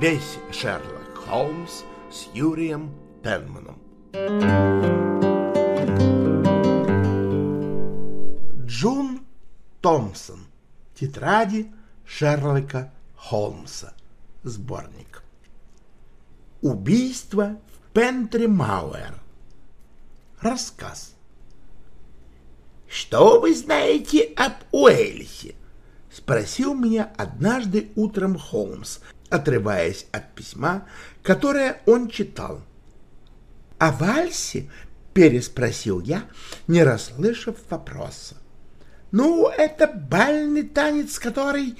Весь Шерлок Холмс с Юрием Пенманом. Джун Томпсон. Тетради Шерлока Холмса. Сборник. Убийство в Пентри Мауэр. Рассказ. «Что вы знаете об Уэльсе?» — спросил меня однажды утром Холмс, отрываясь от письма, которое он читал. «О вальсе?» — переспросил я, не расслышав вопроса. «Ну, это бальный танец, который...»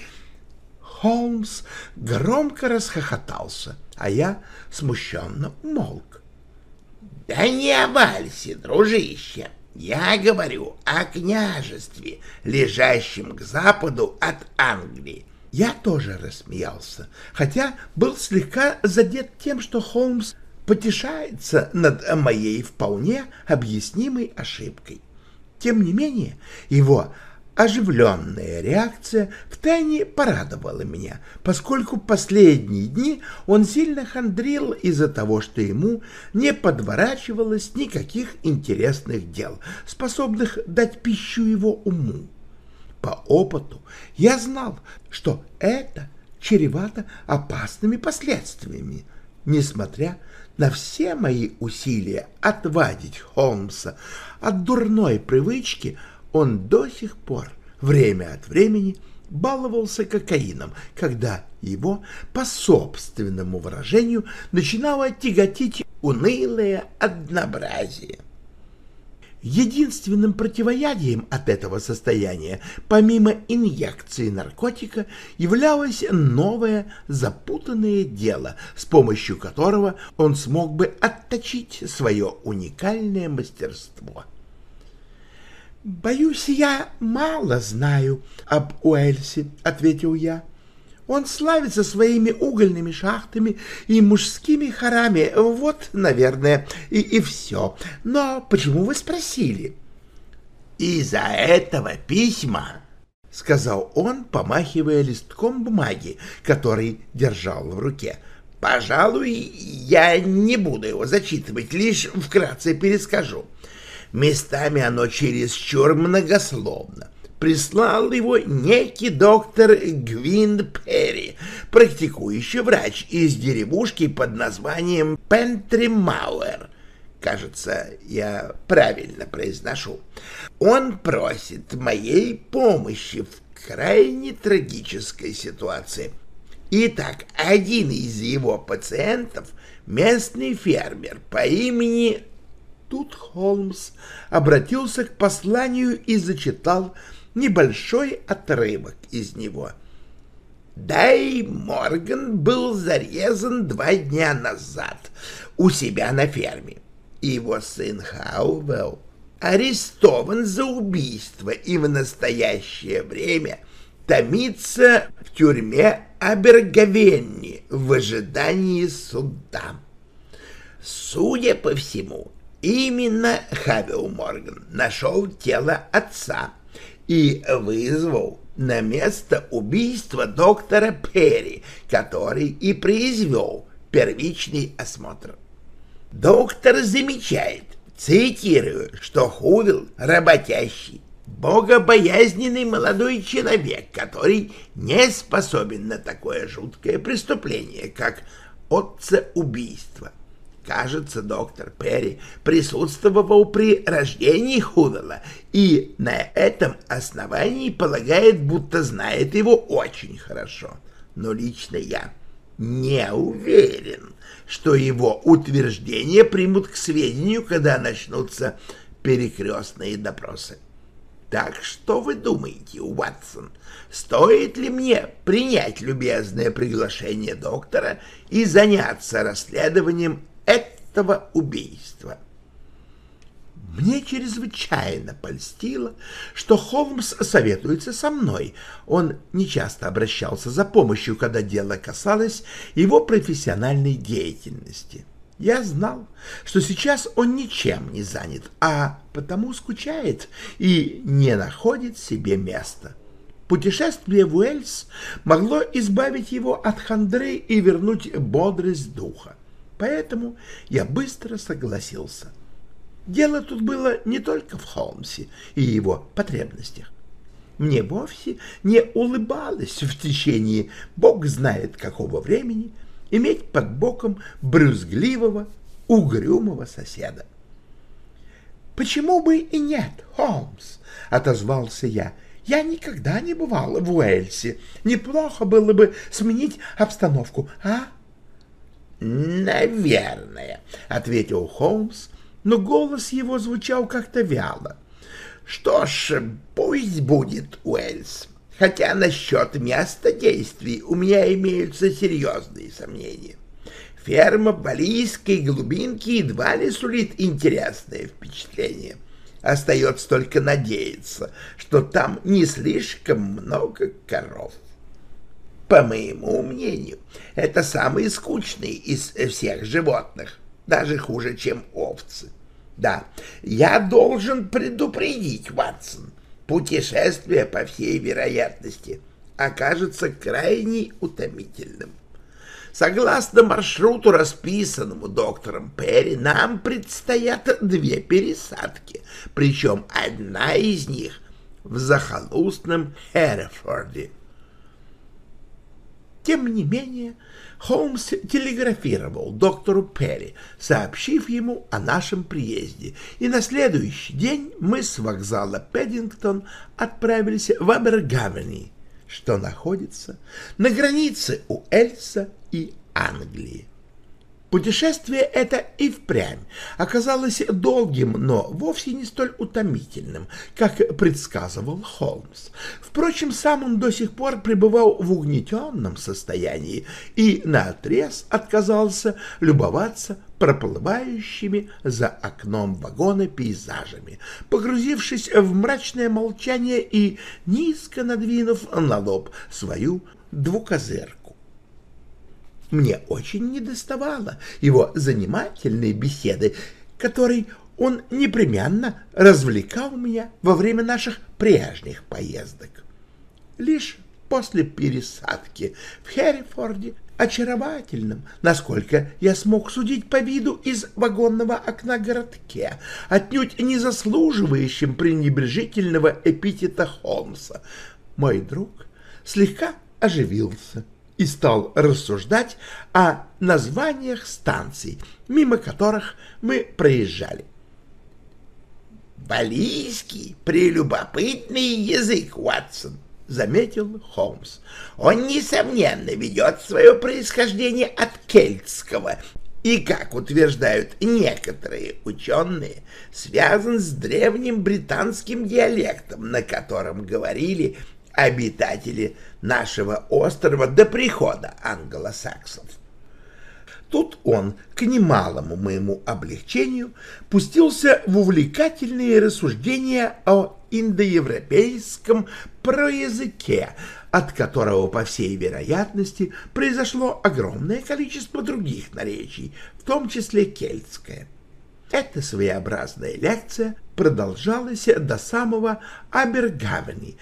Холмс громко расхохотался, а я смущенно умолк. «Да не о вальсе, дружище!» Я говорю о княжестве, лежащем к западу от Англии. Я тоже рассмеялся, хотя был слегка задет тем, что Холмс потешается над моей вполне объяснимой ошибкой. Тем не менее, его оживленная реакция втайне порадовала меня, поскольку последние дни он сильно хандрил из-за того, что ему не подворачивалось никаких интересных дел, способных дать пищу его уму. По опыту я знал, что это чревато опасными последствиями, несмотря на все мои усилия отвадить Холмса от дурной привычки он до сих пор время от времени баловался кокаином, когда его, по собственному выражению, начинало тяготить унылое однообразие. Единственным противоядием от этого состояния, помимо инъекции наркотика, являлось новое запутанное дело, с помощью которого он смог бы отточить свое уникальное мастерство. «Боюсь, я мало знаю об Уэльсе», — ответил я. «Он славится своими угольными шахтами и мужскими хорами. Вот, наверное, и, и все. Но почему вы спросили?» «Из-за этого письма», — сказал он, помахивая листком бумаги, который держал в руке. «Пожалуй, я не буду его зачитывать, лишь вкратце перескажу». Местами оно чересчур многословно. Прислал его некий доктор Гвин Перри, практикующий врач из деревушки под названием Пентримауэр. Кажется, я правильно произношу. Он просит моей помощи в крайне трагической ситуации. Итак, один из его пациентов — местный фермер по имени Тут Холмс обратился к посланию и зачитал небольшой отрывок из него. Дай Морган был зарезан два дня назад у себя на ферме. Его сын Хауэлл арестован за убийство и в настоящее время томится в тюрьме Аберговенни в ожидании суда. Судя по всему, Именно Хавел Морган нашел тело отца и вызвал на место убийства доктора Перри, который и произвел первичный осмотр. Доктор замечает, цитирую, что Хувил работящий, богобоязненный молодой человек, который не способен на такое жуткое преступление, как отца-убийство. Кажется, доктор Перри присутствовал при рождении Хувела и на этом основании полагает, будто знает его очень хорошо. Но лично я не уверен, что его утверждения примут к сведению, когда начнутся перекрестные допросы. Так что вы думаете, Уатсон, стоит ли мне принять любезное приглашение доктора и заняться расследованием этого убийства. Мне чрезвычайно польстило, что Холмс советуется со мной. Он нечасто обращался за помощью, когда дело касалось его профессиональной деятельности. Я знал, что сейчас он ничем не занят, а потому скучает и не находит себе места. Путешествие в Уэльс могло избавить его от хандры и вернуть бодрость духа. Поэтому я быстро согласился. Дело тут было не только в Холмсе и его потребностях. Мне вовсе не улыбалось в течение, бог знает какого времени, иметь под боком брюзгливого, угрюмого соседа. «Почему бы и нет, Холмс?» — отозвался я. «Я никогда не бывал в Уэльсе. Неплохо было бы сменить обстановку, а?» «Наверное», — ответил Холмс, но голос его звучал как-то вяло. «Что ж, пусть будет Уэльс, хотя насчет места действий у меня имеются серьезные сомнения. Ферма Балийской глубинке едва ли сулит интересное впечатление. Остается только надеяться, что там не слишком много коров. По моему мнению, это самый скучный из всех животных, даже хуже, чем овцы. Да, я должен предупредить, Ватсон, путешествие, по всей вероятности, окажется крайне утомительным. Согласно маршруту, расписанному доктором Перри, нам предстоят две пересадки, причем одна из них в захолустном Херефорде. Тем не менее, Холмс телеграфировал доктору Перри, сообщив ему о нашем приезде, и на следующий день мы с вокзала Пэддингтон отправились в Абергавени, что находится на границе у Эльса и Англии. Путешествие это и впрямь оказалось долгим, но вовсе не столь утомительным, как предсказывал Холмс. Впрочем, сам он до сих пор пребывал в угнетенном состоянии и наотрез отказался любоваться проплывающими за окном вагона пейзажами, погрузившись в мрачное молчание и низко надвинув на лоб свою двукозырку. Мне очень недоставало его занимательной беседы, которой он непременно развлекал меня во время наших прежних поездок. Лишь после пересадки в Херрифорде, очаровательном, насколько я смог судить по виду из вагонного окна городке, отнюдь не заслуживающим пренебрежительного эпитета Холмса, мой друг слегка оживился и стал рассуждать о названиях станций, мимо которых мы проезжали. «Валийский прелюбопытный язык, Уатсон», — заметил Холмс. «Он, несомненно, ведет свое происхождение от кельтского и, как утверждают некоторые ученые, связан с древним британским диалектом, на котором говорили обитатели нашего острова до прихода англосаксов. Тут он, к немалому моему облегчению, пустился в увлекательные рассуждения о индоевропейском проязыке, от которого, по всей вероятности, произошло огромное количество других наречий, в том числе кельтское. Эта своеобразная лекция продолжалась до самого Абергавени,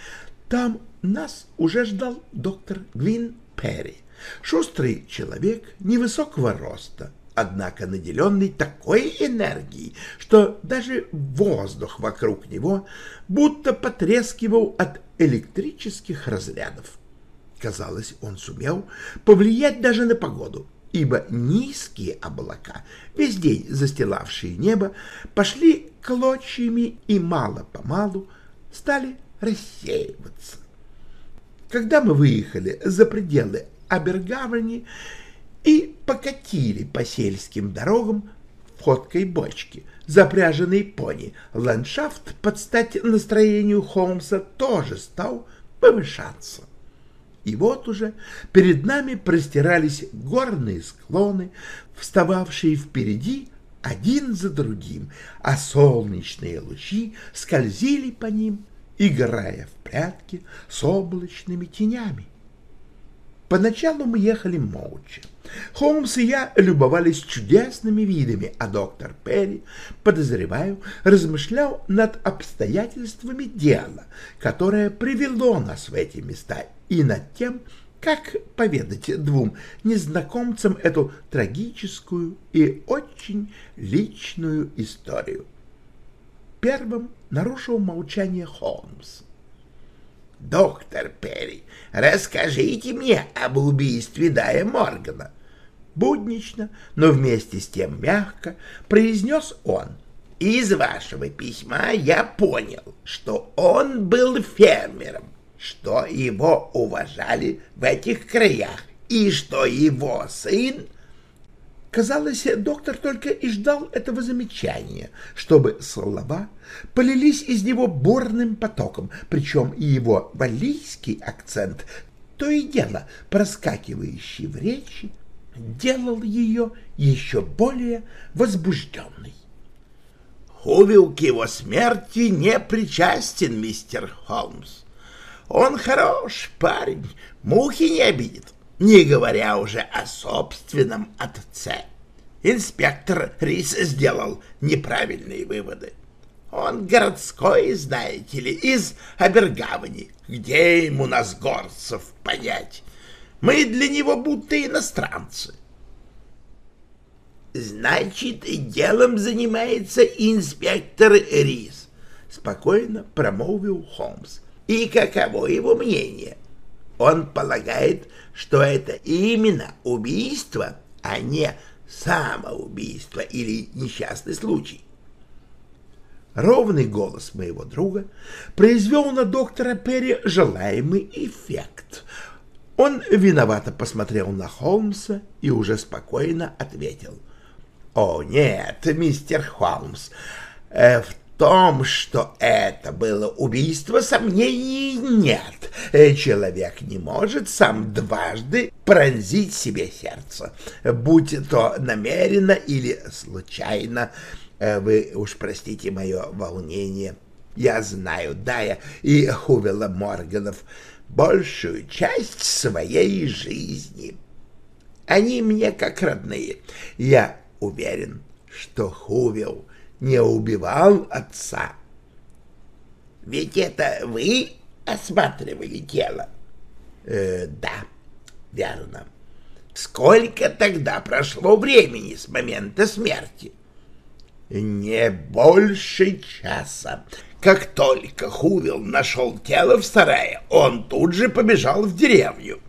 там нас уже ждал доктор Гвин Перри, шустрый человек невысокого роста, однако наделенный такой энергией, что даже воздух вокруг него будто потрескивал от электрических разрядов. Казалось, он сумел повлиять даже на погоду, ибо низкие облака, весь день застилавшие небо, пошли клочьями и мало-помалу стали рассеиваться. Когда мы выехали за пределы Абергавани и покатили по сельским дорогам ходкой бочке, запряженной пони, ландшафт под стать настроению Холмса тоже стал повышаться. И вот уже перед нами простирались горные склоны, встававшие впереди один за другим, а солнечные лучи скользили по ним играя в прятки с облачными тенями. Поначалу мы ехали молча. Холмс и я любовались чудесными видами, а доктор Перри, подозреваю, размышлял над обстоятельствами дела, которое привело нас в эти места, и над тем, как поведать двум незнакомцам эту трагическую и очень личную историю. Первым нарушил молчание Холмс. «Доктор Перри, расскажите мне об убийстве Дая Моргана». Буднично, но вместе с тем мягко произнес он. «Из вашего письма я понял, что он был фермером, что его уважали в этих краях и что его сын Казалось, доктор только и ждал этого замечания, чтобы слова полились из него бурным потоком, причем и его валийский акцент, то и дело проскакивающий в речи, делал ее еще более возбужденной. Хувил к его смерти не причастен, мистер Холмс. Он хорош парень, мухи не обидит не говоря уже о собственном отце. Инспектор Рис сделал неправильные выводы. Он городской, знаете ли, из Абергавани, где ему нас горцев понять. Мы для него будто иностранцы. Значит, делом занимается инспектор Рис, спокойно промолвил Холмс. И каково его мнение? Он полагает, что это именно убийство, а не самоубийство или несчастный случай. Ровный голос моего друга произвел на доктора Перри желаемый эффект. Он виновато посмотрел на Холмса и уже спокойно ответил. «О, нет, мистер Холмс, э, в том, что это было убийство, сомнений нет. Э, человек не может сам дважды пронзить себе сердце, будь то намеренно или случайно. Э, вы уж простите мое волнение. Я знаю Дая и Хувела Морганов большую часть своей жизни. Они мне как родные. Я уверен, что Хувел не убивал отца. Ведь это вы осматривали тело? Э, да, верно. Сколько тогда прошло времени с момента смерти? Не больше часа. Как только Хувил нашел тело в сарае, он тут же побежал в деревню.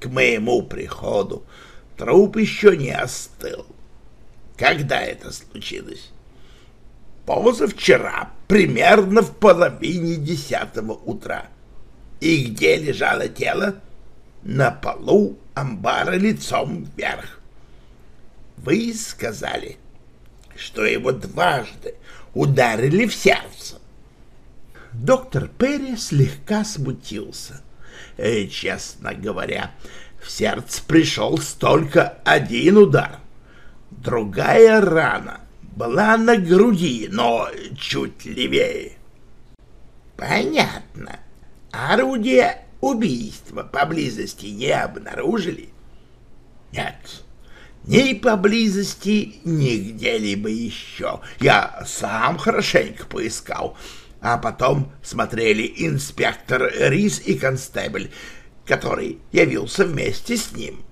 К моему приходу труп еще не остыл. Когда это случилось? Позавчера, примерно в половине десятого утра. И где лежало тело? На полу амбара лицом вверх. Вы сказали, что его дважды ударили в сердце. Доктор Перри слегка смутился. И, э, честно говоря, в сердце пришел столько один удар. Другая рана была на груди, но чуть левее. Понятно. Орудие убийства поблизости не обнаружили? Нет. Ни поблизости, ни где-либо еще. Я сам хорошенько поискал. А потом смотрели инспектор Рис и констебль, который явился вместе с ним.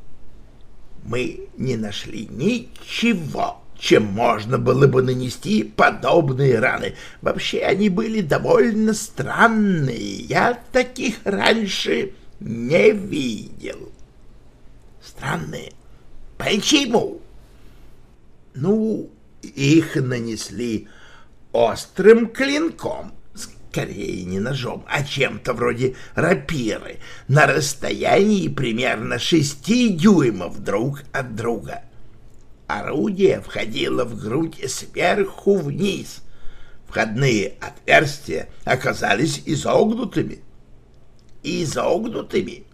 Мы не нашли ничего чем можно было бы нанести подобные раны. Вообще они были довольно странные, я таких раньше не видел. Странные? Почему? Ну, их нанесли острым клинком, скорее не ножом, а чем-то вроде рапиры, на расстоянии примерно шести дюймов друг от друга. — Орудие входило в грудь сверху вниз. Входные отверстия оказались изогнутыми. Изогнутыми?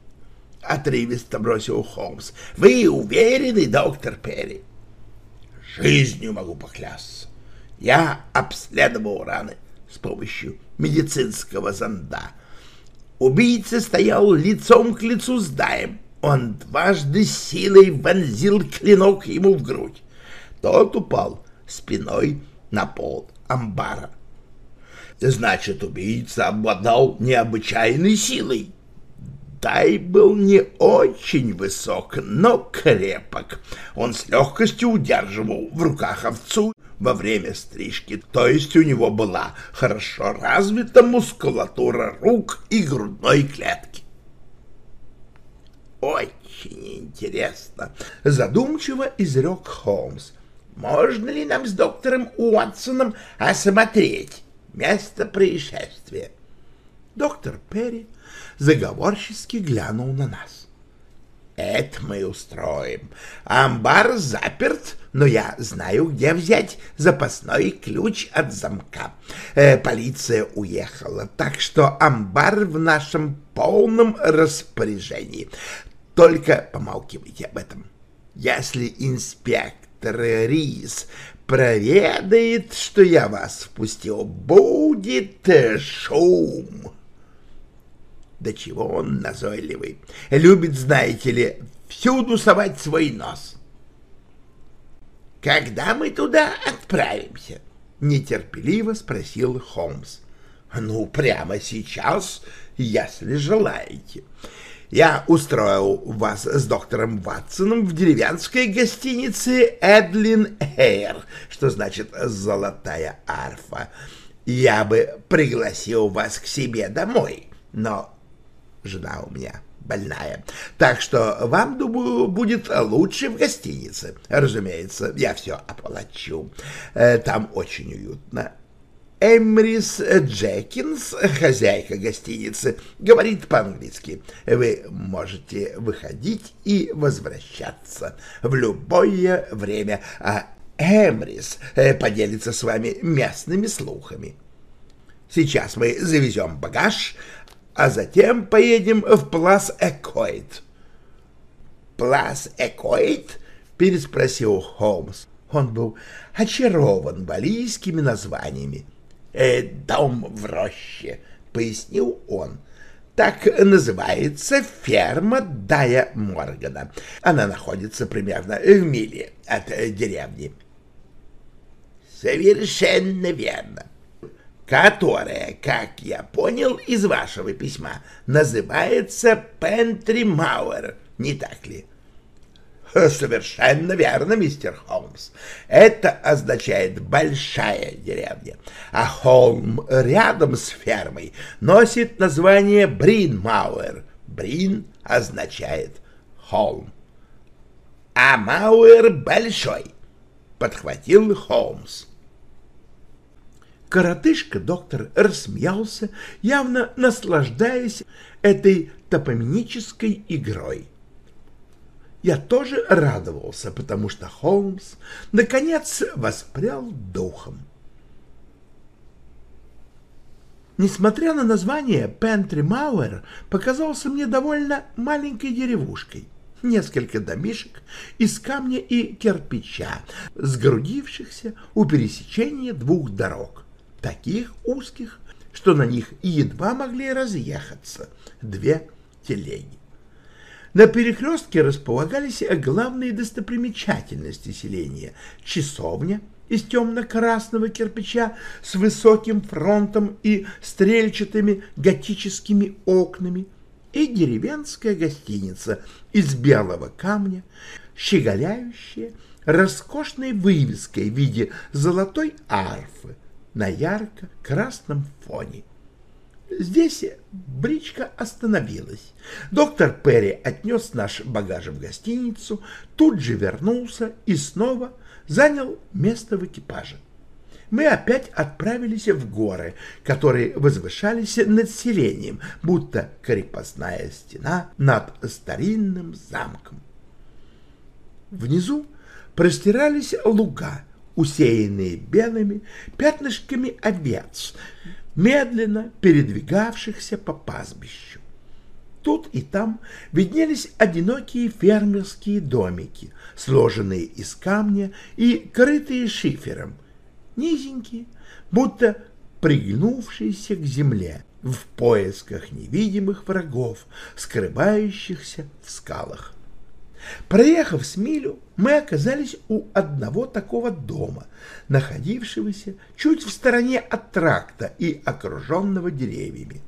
Отрывисто бросил Холмс. Вы уверены, доктор Перри? Жизнью могу поклясться. Я обследовал раны с помощью медицинского зонда. Убийца стоял лицом к лицу с Даем Он дважды силой вонзил клинок ему в грудь. Тот упал спиной на пол амбара. Значит, убийца обладал необычайной силой. Тай был не очень высок, но крепок. Он с легкостью удерживал в руках овцу во время стрижки, то есть у него была хорошо развита мускулатура рук и грудной клетки. «Очень интересно», — задумчиво изрек Холмс. «Можно ли нам с доктором Уотсоном осмотреть место происшествия?» Доктор Перри заговорчески глянул на нас. «Это мы устроим. Амбар заперт, но я знаю, где взять запасной ключ от замка. Э, полиция уехала, так что амбар в нашем полном распоряжении. Только помалкивайте об этом. Если инспектор Рис проведает, что я вас впустил, будет шум». Да чего он назойливый. Любит, знаете ли, всюду совать свой нос. «Когда мы туда отправимся?» — нетерпеливо спросил Холмс. «Ну, прямо сейчас, если желаете. Я устроил вас с доктором Ватсоном в деревенской гостинице «Эдлин Эйр», что значит «золотая арфа». Я бы пригласил вас к себе домой, но жена у меня больная. Так что вам, думаю, будет лучше в гостинице. Разумеется, я все оплачу. Э, там очень уютно. Эмрис Джекинс, хозяйка гостиницы, говорит по-английски. Вы можете выходить и возвращаться в любое время, а Эмрис э, поделится с вами местными слухами. Сейчас мы завезем багаж, а затем поедем в Плас-Экоид. «Плас-Экоид?» — переспросил Холмс. Он был очарован валийскими названиями. «Э, «Дом в роще», — пояснил он. «Так называется ферма Дая Моргана. Она находится примерно в миле от деревни». «Совершенно верно которая, как я понял из вашего письма, называется Пентри Мауэр, не так ли? Совершенно верно, мистер Холмс. Это означает большая деревня, а холм рядом с фермой носит название Брин-Мауэр. Брин означает холм. А Мауэр большой, подхватил Холмс. Коротышка доктор рассмеялся, явно наслаждаясь этой топоминической игрой. Я тоже радовался, потому что Холмс наконец воспрял духом. Несмотря на название, Пентри Мауэр показался мне довольно маленькой деревушкой. Несколько домишек из камня и кирпича, сгрудившихся у пересечения двух дорог таких узких, что на них едва могли разъехаться две телеги. На перекрестке располагались главные достопримечательности селения — часовня из темно-красного кирпича с высоким фронтом и стрельчатыми готическими окнами и деревенская гостиница из белого камня, щеголяющая роскошной вывеской в виде золотой арфы на ярко-красном фоне. Здесь бричка остановилась. Доктор Перри отнес наш багаж в гостиницу, тут же вернулся и снова занял место в экипаже. Мы опять отправились в горы, которые возвышались над селением, будто крепостная стена над старинным замком. Внизу простирались луга, усеянные белыми пятнышками овец, медленно передвигавшихся по пастбищу. Тут и там виднелись одинокие фермерские домики, сложенные из камня и крытые шифером, низенькие, будто пригнувшиеся к земле, в поисках невидимых врагов, скрывающихся в скалах. Проехав с милю, мы оказались у одного такого дома, находившегося чуть в стороне от тракта и окруженного деревьями.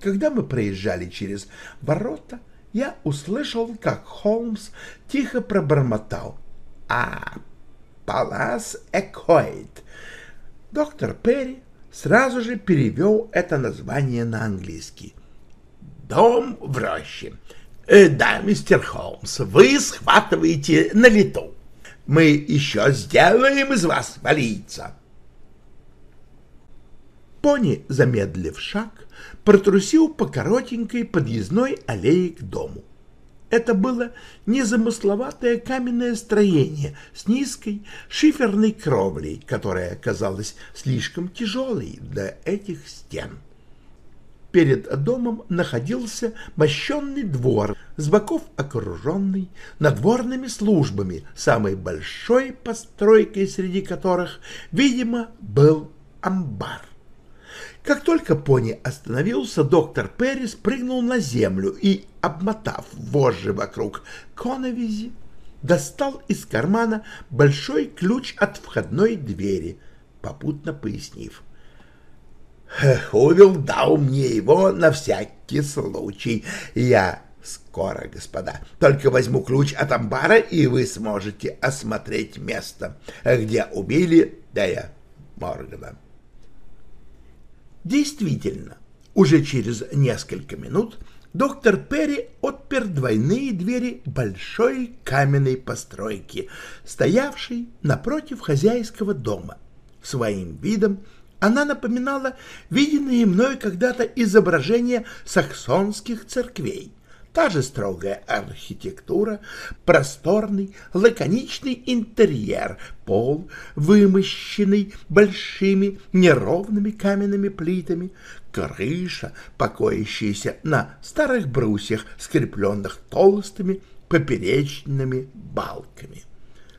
Когда мы проезжали через ворота, я услышал, как Холмс тихо пробормотал. «А, Палас Экоид!» Доктор Перри сразу же перевел это название на английский. «Дом в роще». Э, «Да, мистер Холмс, вы схватываете на лету. Мы еще сделаем из вас валийца». Пони, замедлив шаг, протрусил по коротенькой подъездной аллее к дому. Это было незамысловатое каменное строение с низкой шиферной кровлей, которая казалась слишком тяжелой для этих стен. Перед домом находился мощенный двор, с боков окруженный надворными службами, самой большой постройкой среди которых, видимо, был амбар. Как только пони остановился, доктор Перри спрыгнул на землю и, обмотав вожжи вокруг коновизи, достал из кармана большой ключ от входной двери, попутно пояснив. «Увел дал мне его на всякий случай. Я скоро, господа, только возьму ключ от амбара, и вы сможете осмотреть место, где убили Дэя Моргана». Действительно, уже через несколько минут доктор Перри отпер двойные двери большой каменной постройки, стоявшей напротив хозяйского дома. Своим видом она напоминала виденные мною когда-то изображения саксонских церквей — Та же строгая архитектура, просторный, лаконичный интерьер, пол, вымощенный большими неровными каменными плитами, крыша, покоящаяся на старых брусьях, скрепленных толстыми поперечными балками.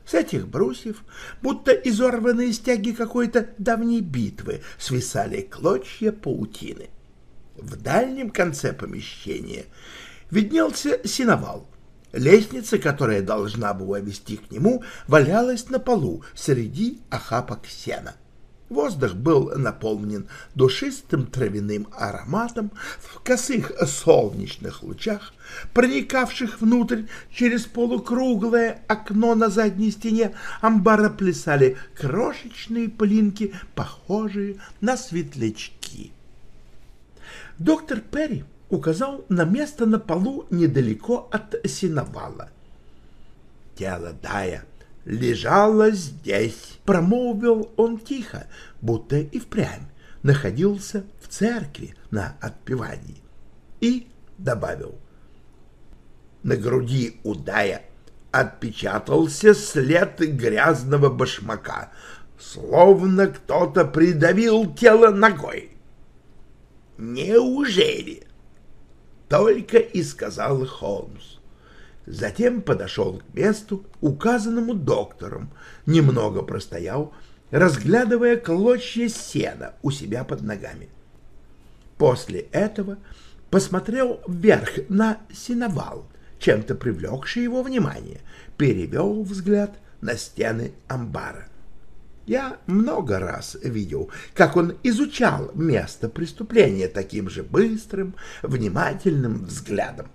С этих брусьев, будто изорванные стяги какой-то давней битвы, свисали клочья паутины. В дальнем конце помещения виднелся сеновал. Лестница, которая должна была вести к нему, валялась на полу среди охапок сена. Воздух был наполнен душистым травяным ароматом в косых солнечных лучах, проникавших внутрь через полукруглое окно на задней стене амбара плясали крошечные пылинки, похожие на светлячки. Доктор Перри указал на место на полу недалеко от сеновала. «Тело Дая лежало здесь», — промолвил он тихо, будто и впрямь находился в церкви на отпевании, и добавил. На груди у Дая отпечатался след грязного башмака, словно кто-то придавил тело ногой. «Неужели?» только и сказал Холмс. Затем подошел к месту, указанному доктором, немного простоял, разглядывая клочья сена у себя под ногами. После этого посмотрел вверх на сеновал, чем-то привлекший его внимание, перевел взгляд на стены амбара. Я много раз видел, как он изучал место преступления таким же быстрым, внимательным взглядом.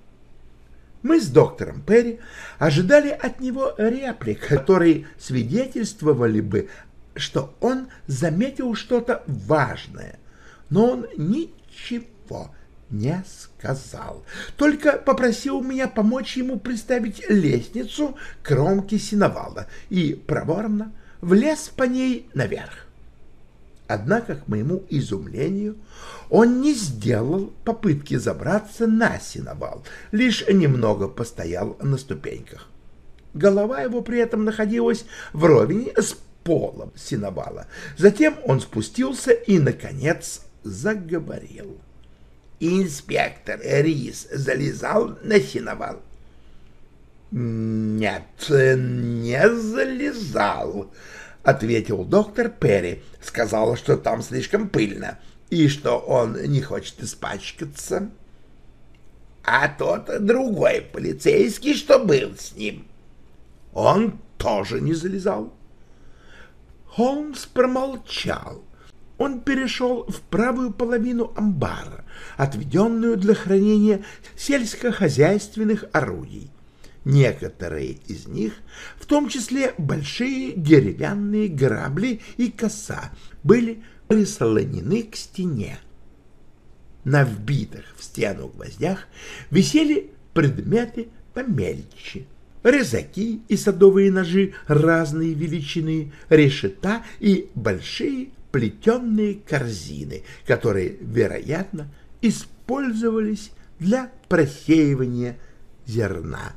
Мы с доктором Перри ожидали от него реплик, которые свидетельствовали бы, что он заметил что-то важное, но он ничего не сказал, только попросил меня помочь ему приставить лестницу к кромке синовала и проворно влез по ней наверх. Однако, к моему изумлению, он не сделал попытки забраться на сеновал, лишь немного постоял на ступеньках. Голова его при этом находилась вровень с полом сеновала. Затем он спустился и, наконец, заговорил. Инспектор Рис залезал на сеновал. «Нет, не залезал», — ответил доктор Перри. «Сказал, что там слишком пыльно. И что он не хочет испачкаться? А тот другой полицейский, что был с ним, он тоже не залезал. Холмс промолчал. Он перешел в правую половину амбара, отведенную для хранения сельскохозяйственных орудий. Некоторые из них, в том числе большие деревянные грабли и коса, были прислонены к стене. На вбитых в стену гвоздях висели предметы помельче. Резаки и садовые ножи разной величины, решета и большие плетенные корзины, которые, вероятно, использовались для просеивания зерна.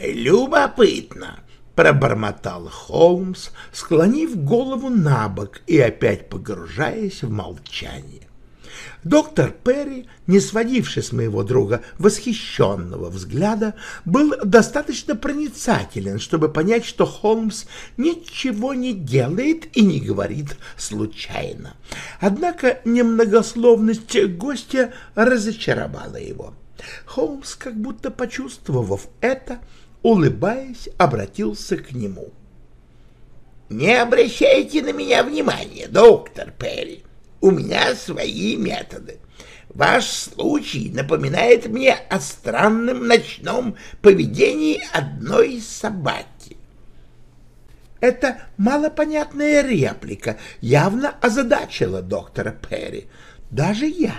«Любопытно!» — пробормотал Холмс, склонив голову на бок и опять погружаясь в молчание. Доктор Перри, не сводивший с моего друга восхищенного взгляда, был достаточно проницателен, чтобы понять, что Холмс ничего не делает и не говорит случайно. Однако немногословность гостя разочаровала его. Холмс, как будто почувствовав это, улыбаясь, обратился к нему. «Не обращайте на меня внимания, доктор Перри. У меня свои методы. Ваш случай напоминает мне о странном ночном поведении одной собаки. Эта малопонятная реплика явно озадачила доктора Перри. Даже я,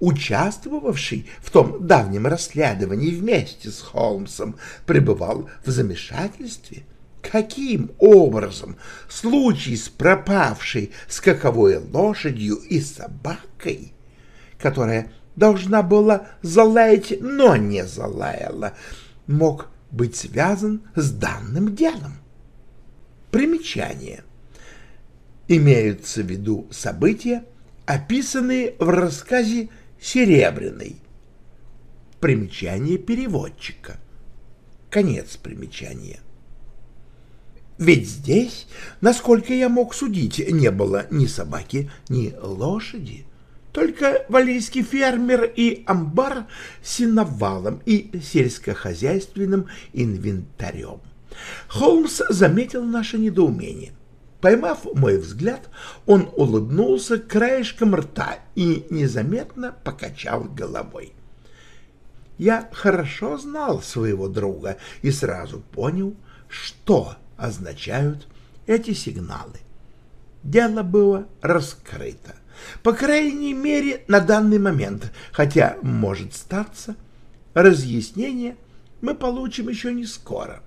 участвовавший в том давнем расследовании вместе с Холмсом, пребывал в замешательстве. Каким образом случай с пропавшей скаковой лошадью и собакой, которая должна была залаять, но не залаяла, мог быть связан с данным делом? Примечание. Имеются в виду события, описанные в рассказе серебряный. Примечание переводчика. Конец примечания. Ведь здесь, насколько я мог судить, не было ни собаки, ни лошади. Только валийский фермер и амбар с сеновалом и сельскохозяйственным инвентарем. Холмс заметил наше недоумение. Поймав мой взгляд, он улыбнулся краешком рта и незаметно покачал головой. Я хорошо знал своего друга и сразу понял, что означают эти сигналы. Дело было раскрыто. По крайней мере, на данный момент, хотя, может статься, разъяснение мы получим еще не скоро.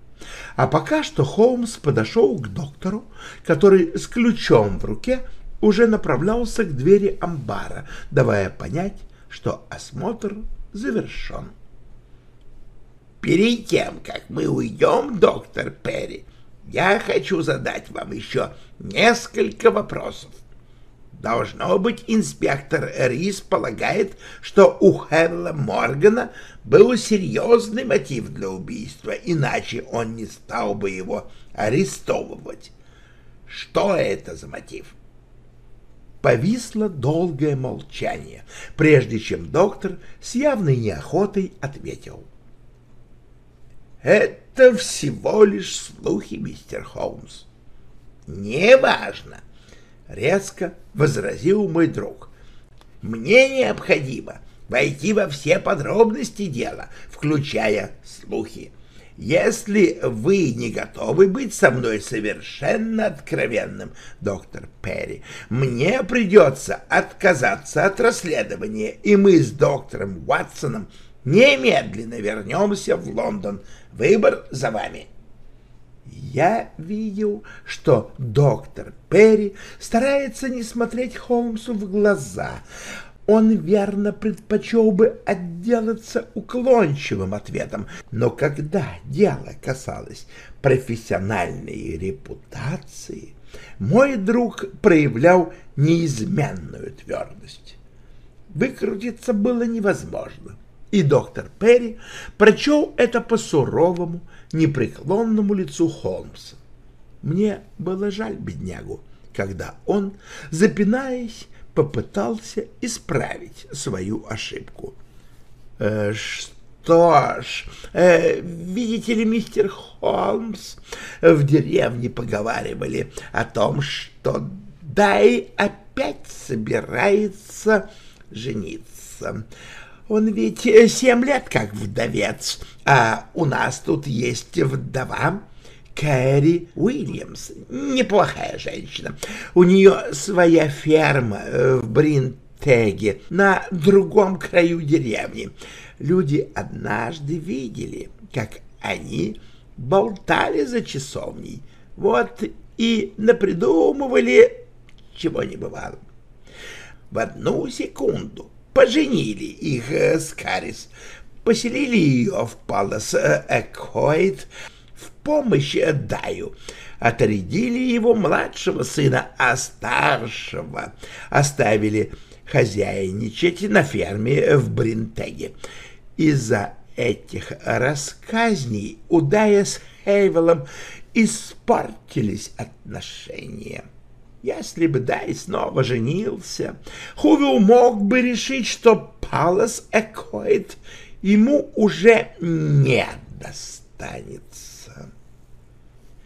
А пока что Холмс подошел к доктору, который с ключом в руке уже направлялся к двери амбара, давая понять, что осмотр завершен. «Перед тем, как мы уйдем, доктор Перри, я хочу задать вам еще несколько вопросов. Должно быть, инспектор Рис полагает, что у Хелла Моргана был серьезный мотив для убийства, иначе он не стал бы его арестовывать. Что это за мотив? Повисло долгое молчание, прежде чем доктор с явной неохотой ответил. «Это всего лишь слухи, мистер Холмс. Неважно резко возразил мой друг. Мне необходимо войти во все подробности дела, включая слухи. Если вы не готовы быть со мной совершенно откровенным, доктор Перри, мне придется отказаться от расследования, и мы с доктором Уатсоном немедленно вернемся в Лондон. Выбор за вами. Я видел, что доктор Перри старается не смотреть Холмсу в глаза. Он верно предпочел бы отделаться уклончивым ответом, но когда дело касалось профессиональной репутации, мой друг проявлял неизменную твердость. Выкрутиться было невозможно, и доктор Перри прочел это по суровому, непреклонному лицу Холмса. Мне было жаль беднягу, когда он, запинаясь, попытался исправить свою ошибку. «Э, «Что ж, э, видите ли, мистер Холмс, в деревне поговаривали о том, что Дай опять собирается жениться. Он ведь семь лет как вдовец, а у нас тут есть вдова Кэрри Уильямс, неплохая женщина. У нее своя ферма э, в Бринтеге на другом краю деревни. Люди однажды видели, как они болтали за часовней. Вот и напридумывали, чего не бывало. В одну секунду поженили их э, с Карис, поселили ее в Палас э, Экхойт в помощь Даю, отрядили его младшего сына, а старшего оставили хозяйничать на ферме в Бринтеге. Из-за этих рассказней у Дая с Хейвелом испортились отношения. Если бы Дай снова женился, Хувил мог бы решить, что Палас Экоид ему уже не достанется.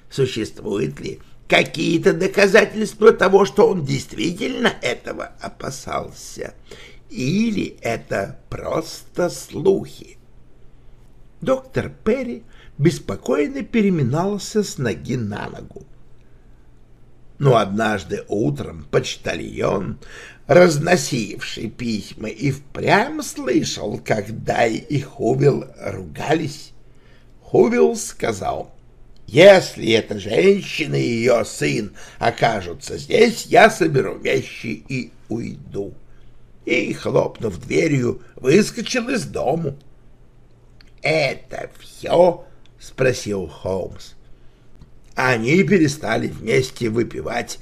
Существуют ли какие-то доказательства того, что он действительно этого опасался? Или это просто слухи? Доктор Перри беспокойно переминался с ноги на ногу. Но однажды утром почтальон, разносивший письма, и впрямь слышал, как Дай и Хувил ругались. Хувил сказал, «Если эта женщина и ее сын окажутся здесь, я соберу вещи и уйду». И, хлопнув дверью, выскочил из дому. «Это все?» — спросил Холмс они перестали вместе выпивать.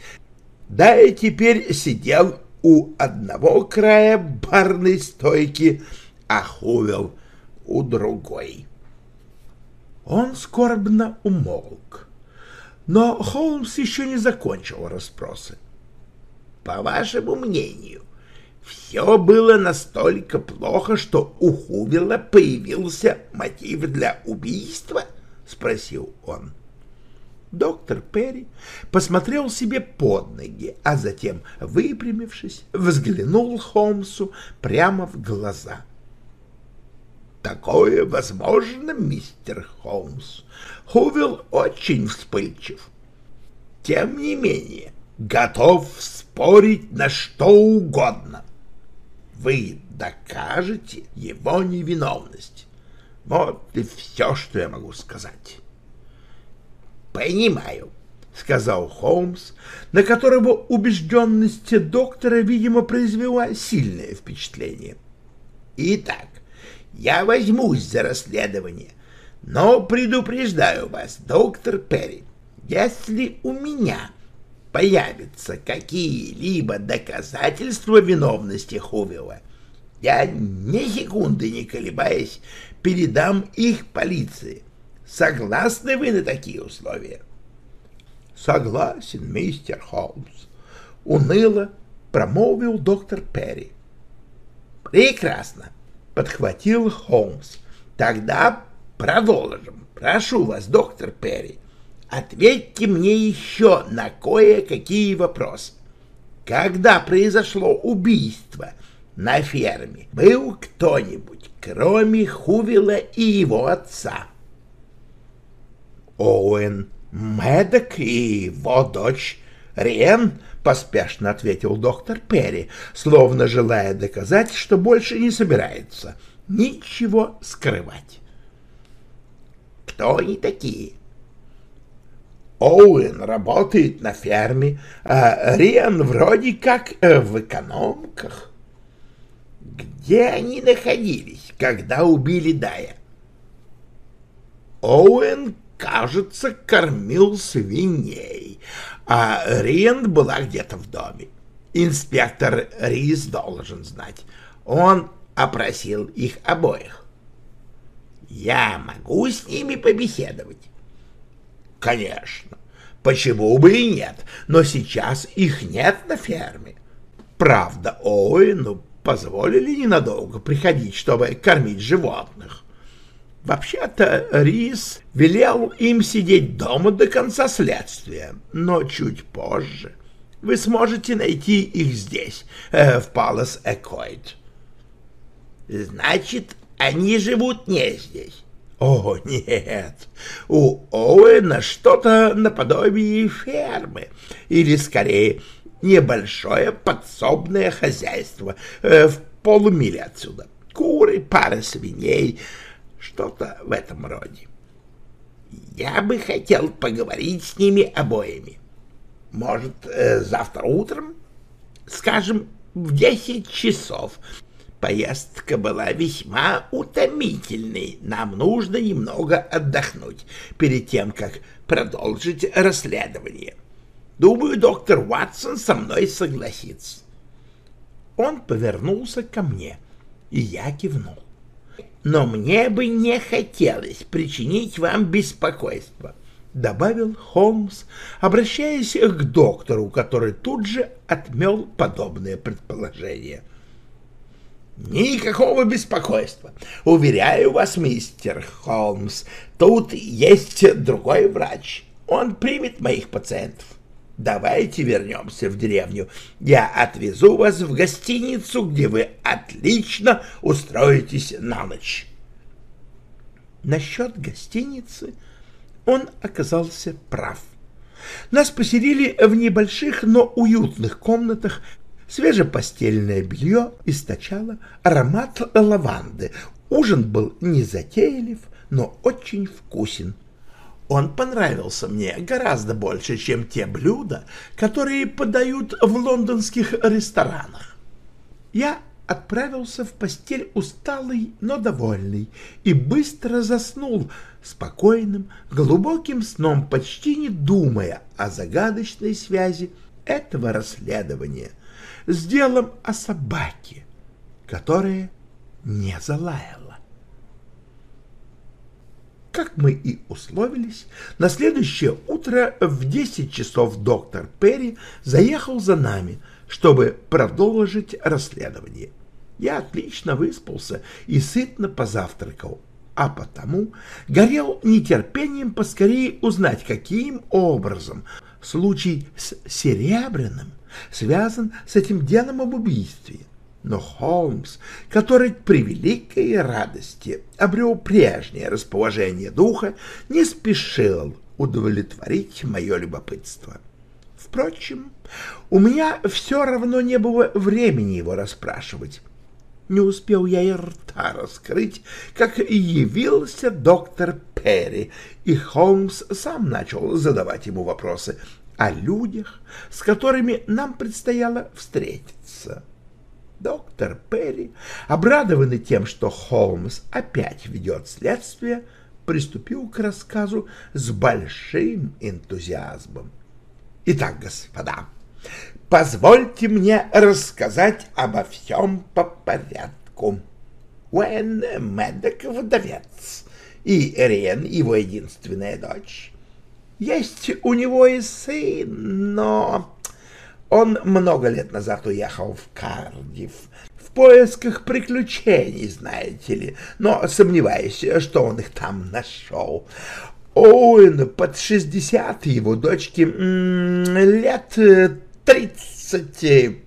Да и теперь сидел у одного края барной стойки, а Хувел у другой. Он скорбно умолк, но Холмс еще не закончил расспросы. По вашему мнению, все было настолько плохо, что у Хувела появился мотив для убийства? — спросил он. — Доктор Перри посмотрел себе под ноги, а затем, выпрямившись, взглянул Холмсу прямо в глаза. «Такое возможно, мистер Холмс. Хувилл очень вспыльчив. Тем не менее, готов спорить на что угодно. Вы докажете его невиновность. Вот и все, что я могу сказать». «Понимаю», — сказал Холмс, на которого убежденность доктора, видимо, произвела сильное впечатление. «Итак, я возьмусь за расследование, но предупреждаю вас, доктор Перри, если у меня появятся какие-либо доказательства виновности Хувилла, я ни секунды не колебаясь передам их полиции» Согласны вы на такие условия? Согласен, мистер Холмс. Уныло промолвил доктор Перри. Прекрасно, подхватил Холмс. Тогда продолжим. Прошу вас, доктор Перри, ответьте мне еще на кое-какие вопросы. Когда произошло убийство на ферме, был кто-нибудь, кроме Хувила и его отца? Оуэн Мэддок и его дочь Рен, — поспешно ответил доктор Перри, словно желая доказать, что больше не собирается ничего скрывать. Кто они такие? Оуэн работает на ферме, а Риан вроде как в экономках. Где они находились, когда убили Дая? Оуэн кажется, кормил свиней, а Ринд была где-то в доме. Инспектор Рис должен знать. Он опросил их обоих. Я могу с ними побеседовать? Конечно. Почему бы и нет? Но сейчас их нет на ферме. Правда, Оуэну позволили ненадолго приходить, чтобы кормить животных. Вообще-то Рис велел им сидеть дома до конца следствия, но чуть позже вы сможете найти их здесь, э, в Палас Экойд. Значит, они живут не здесь. О, нет, у Оуэна что-то наподобие фермы, или, скорее, небольшое подсобное хозяйство э, в полумиле отсюда. Куры, пара свиней, что-то в этом роде. Я бы хотел поговорить с ними обоими. Может, э, завтра утром? Скажем, в десять часов. Поездка была весьма утомительной. Нам нужно немного отдохнуть перед тем, как продолжить расследование. Думаю, доктор Ватсон со мной согласится. Он повернулся ко мне, и я кивнул. Но мне бы не хотелось причинить вам беспокойство. — добавил Холмс, обращаясь к доктору, который тут же отмел подобное предположение. «Никакого беспокойства. Уверяю вас, мистер Холмс, тут есть другой врач. Он примет моих пациентов. Давайте вернемся в деревню. Я отвезу вас в гостиницу, где вы отлично устроитесь на ночь». Насчет гостиницы — он оказался прав. Нас поселили в небольших, но уютных комнатах. Свежепостельное белье источало аромат лаванды. Ужин был незатейлив, но очень вкусен. Он понравился мне гораздо больше, чем те блюда, которые подают в лондонских ресторанах. Я отправился в постель усталый, но довольный, и быстро заснул спокойным, глубоким сном, почти не думая о загадочной связи этого расследования с делом о собаке, которая не залаяла. Как мы и условились, на следующее утро в десять часов доктор Перри заехал за нами — чтобы продолжить расследование. Я отлично выспался и сытно позавтракал, а потому горел нетерпением поскорее узнать, каким образом случай с Серебряным связан с этим делом об убийстве. Но Холмс, который к превеликой радости обрел прежнее расположение духа, не спешил удовлетворить мое любопытство. Впрочем, у меня все равно не было времени его расспрашивать. Не успел я и рта раскрыть, как явился доктор Перри, и Холмс сам начал задавать ему вопросы о людях, с которыми нам предстояло встретиться. Доктор Перри, обрадованный тем, что Холмс опять ведет следствие, приступил к рассказу с большим энтузиазмом. Итак, господа, позвольте мне рассказать обо всем по порядку. Уэн Мэддок — вдовец, и Рен — его единственная дочь. Есть у него и сын, но он много лет назад уехал в Кардив в поисках приключений, знаете ли, но сомневаюсь, что он их там нашел. Оуэн под шестьдесят, его дочке лет э, тридцать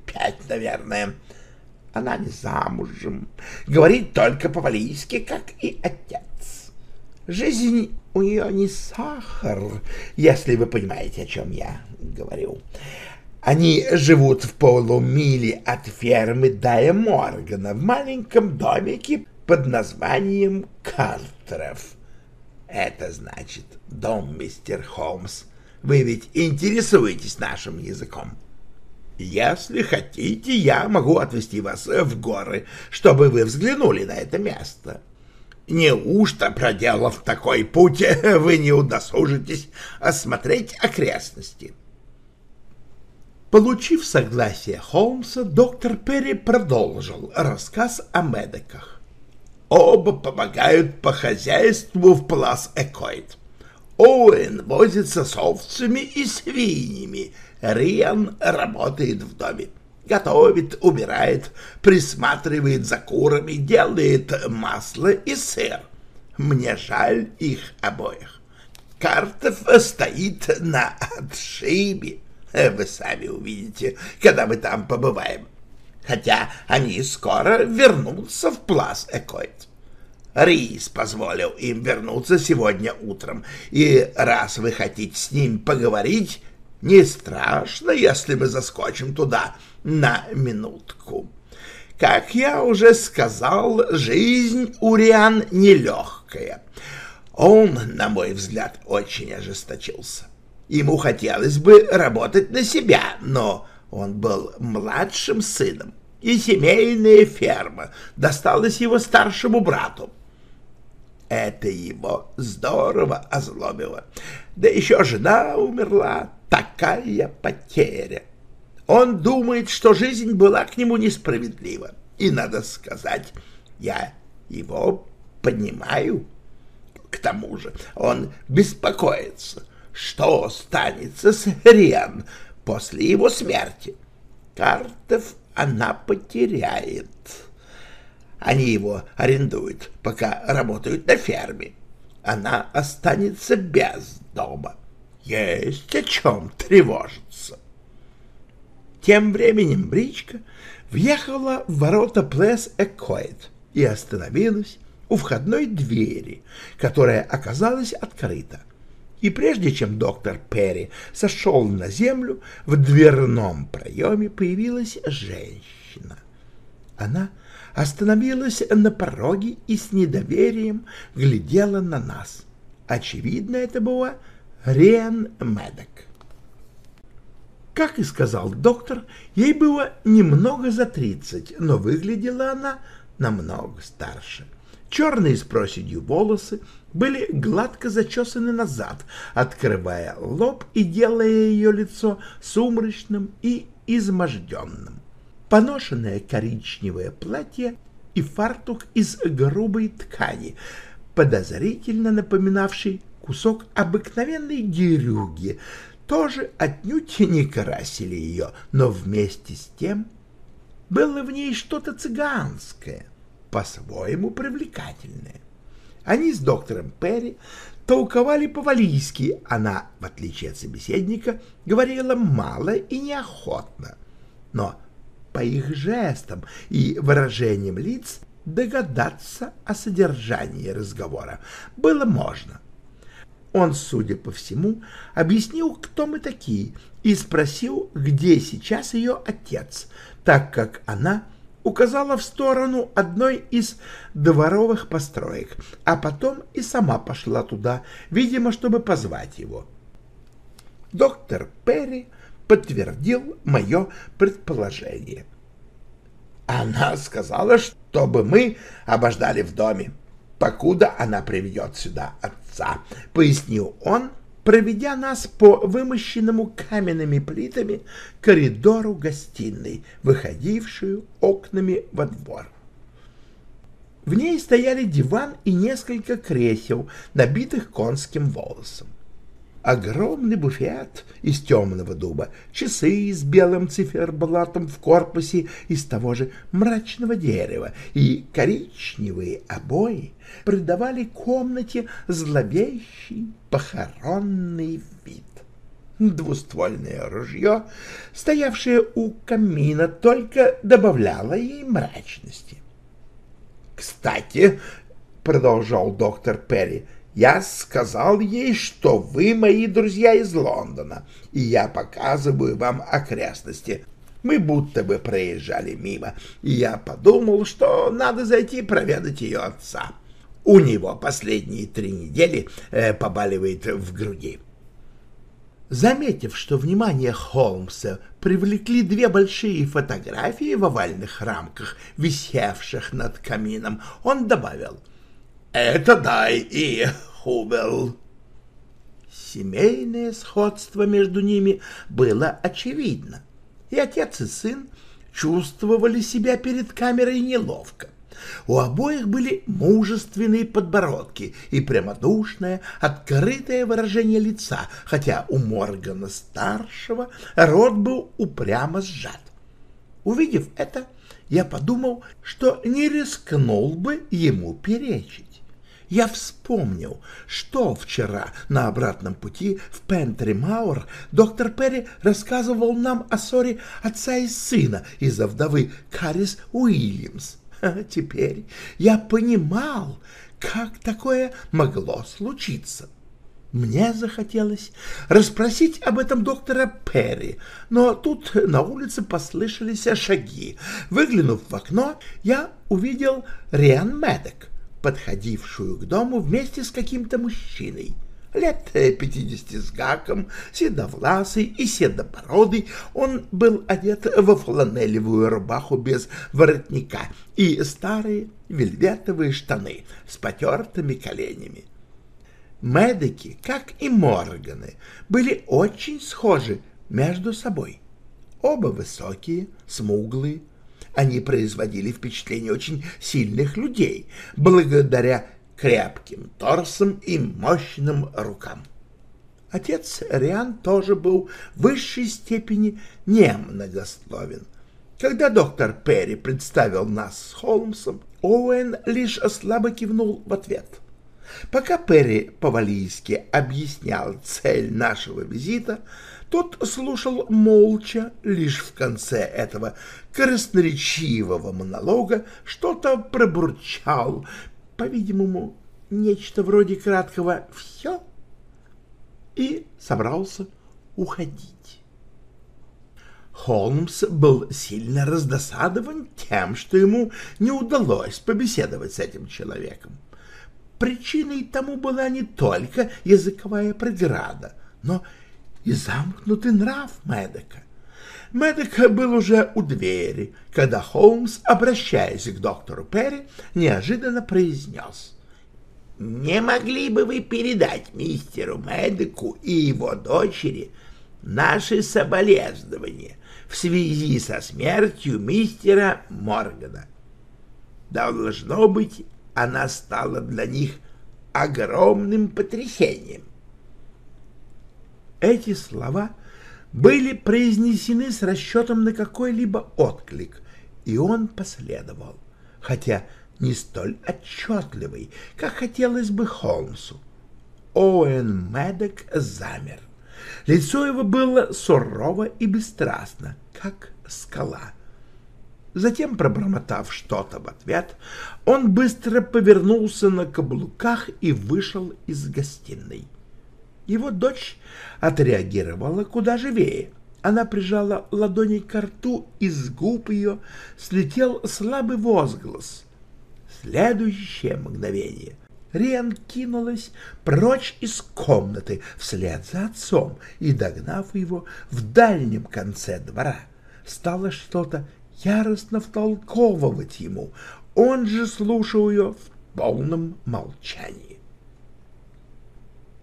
пять, наверное. Она не замужем, говорит только по-валийски, как и отец. Жизнь у нее не сахар, если вы понимаете, о чем я говорю. Они живут в полумиле от фермы Дая Моргана в маленьком домике под названием Картеров. Это значит дом, мистер Холмс. Вы ведь интересуетесь нашим языком. Если хотите, я могу отвезти вас в горы, чтобы вы взглянули на это место. Неужто, проделав такой путь, вы не удосужитесь осмотреть окрестности? Получив согласие Холмса, доктор Перри продолжил рассказ о Медеках. Оба помогают по хозяйству в Плас Экойд. Оуэн возится с овцами и свиньями. Риан работает в доме. Готовит, убирает, присматривает за курами, делает масло и сыр. Мне жаль их обоих. Картов стоит на отшибе. Вы сами увидите, когда мы там побываем. Хотя они скоро вернутся в Плас Экойт. Рис позволил им вернуться сегодня утром, и раз вы хотите с ним поговорить, не страшно, если мы заскочим туда на минутку. Как я уже сказал, жизнь у Риан нелегкая. Он, на мой взгляд, очень ожесточился. Ему хотелось бы работать на себя, но он был младшим сыном, и семейная ферма досталась его старшему брату. Это его здорово озлобило. Да еще жена умерла, такая потеря. Он думает, что жизнь была к нему несправедлива. И, надо сказать, я его понимаю. К тому же он беспокоится, что станется с Риан после его смерти. Картов она потеряет. Они его арендуют, пока работают на ферме. Она останется без дома. Есть о чем тревожиться. Тем временем бричка въехала в ворота Плес Экоид и остановилась у входной двери, которая оказалась открыта. И прежде чем доктор Перри сошел на землю, в дверном проеме появилась женщина. Она остановилась на пороге и с недоверием глядела на нас. Очевидно, это была Риан Медок. Как и сказал доктор, ей было немного за тридцать, но выглядела она намного старше. Черные с проседью волосы были гладко зачесаны назад, открывая лоб и делая ее лицо сумрачным и изможденным поношенное коричневое платье и фартук из грубой ткани, подозрительно напоминавший кусок обыкновенной дерюги, тоже отнюдь не красили ее, но вместе с тем было в ней что-то цыганское, по-своему привлекательное. Они с доктором Перри толковали по-валийски, она, в отличие от собеседника, говорила мало и неохотно, но по их жестам и выражениям лиц догадаться о содержании разговора было можно. Он, судя по всему, объяснил, кто мы такие, и спросил, где сейчас ее отец, так как она указала в сторону одной из дворовых построек, а потом и сама пошла туда, видимо, чтобы позвать его. Доктор Перри подтвердил мое предположение. Она сказала, чтобы мы обождали в доме, покуда она приведет сюда отца, — пояснил он, проведя нас по вымощенному каменными плитами коридору гостиной, выходившую окнами во двор. В ней стояли диван и несколько кресел, набитых конским волосом огромный буфет из темного дуба, часы с белым циферблатом в корпусе из того же мрачного дерева и коричневые обои придавали комнате зловещий похоронный вид. Двуствольное ружье, стоявшее у камина, только добавляло ей мрачности. «Кстати», — продолжал доктор Перри, — я сказал ей, что вы мои друзья из Лондона, и я показываю вам окрестности. Мы будто бы проезжали мимо, и я подумал, что надо зайти проведать ее отца. У него последние три недели э, побаливает в груди. Заметив, что внимание Холмса привлекли две большие фотографии в овальных рамках, висевших над камином, он добавил — это дай и Хубел. Семейное сходство между ними было очевидно, и отец и сын чувствовали себя перед камерой неловко. У обоих были мужественные подбородки и прямодушное, открытое выражение лица, хотя у Моргана-старшего рот был упрямо сжат. Увидев это, я подумал, что не рискнул бы ему перечить. Я вспомнил, что вчера на обратном пути в Пентри-Мауэр доктор Перри рассказывал нам о ссоре отца и сына из-за вдовы Карис Уильямс. Теперь я понимал, как такое могло случиться. Мне захотелось расспросить об этом доктора Перри, но тут на улице послышались шаги. Выглянув в окно, я увидел Риан Медек, подходившую к дому вместе с каким-то мужчиной. Лет пятидесяти с гаком, седовласый и седобородый, он был одет во фланелевую рубаху без воротника и старые вельветовые штаны с потертыми коленями. Медики, как и Морганы, были очень схожи между собой. Оба высокие, смуглые. Они производили впечатление очень сильных людей, благодаря крепким торсом и мощным рукам. Отец Риан тоже был в высшей степени немногословен. Когда доктор Перри представил нас с Холмсом, Оуэн лишь слабо кивнул в ответ — Пока Перри по-валийски объяснял цель нашего визита, тот слушал молча, лишь в конце этого красноречивого монолога что-то пробурчал, по-видимому, нечто вроде краткого «все» и собрался уходить. Холмс был сильно раздосадован тем, что ему не удалось побеседовать с этим человеком. Причиной тому была не только языковая преграда, но и замкнутый нрав Медека. Медек был уже у двери, когда Холмс, обращаясь к доктору Перри, неожиданно произнес. «Не могли бы вы передать мистеру Медеку и его дочери наши соболезнования в связи со смертью мистера Моргана? Должно быть, она стала для них огромным потрясением. Эти слова были произнесены с расчетом на какой-либо отклик, и он последовал, хотя не столь отчетливый, как хотелось бы Холмсу. Оуэн Медок замер. Лицо его было сурово и бесстрастно, как скала. Затем, пробормотав что-то в ответ, он быстро повернулся на каблуках и вышел из гостиной. Его дочь отреагировала куда живее. Она прижала ладони к рту, и с губ ее слетел слабый возглас. Следующее мгновение Риан кинулась прочь из комнаты вслед за отцом и, догнав его в дальнем конце двора, стало что-то яростно втолковывать ему, он же слушал ее в полном молчании.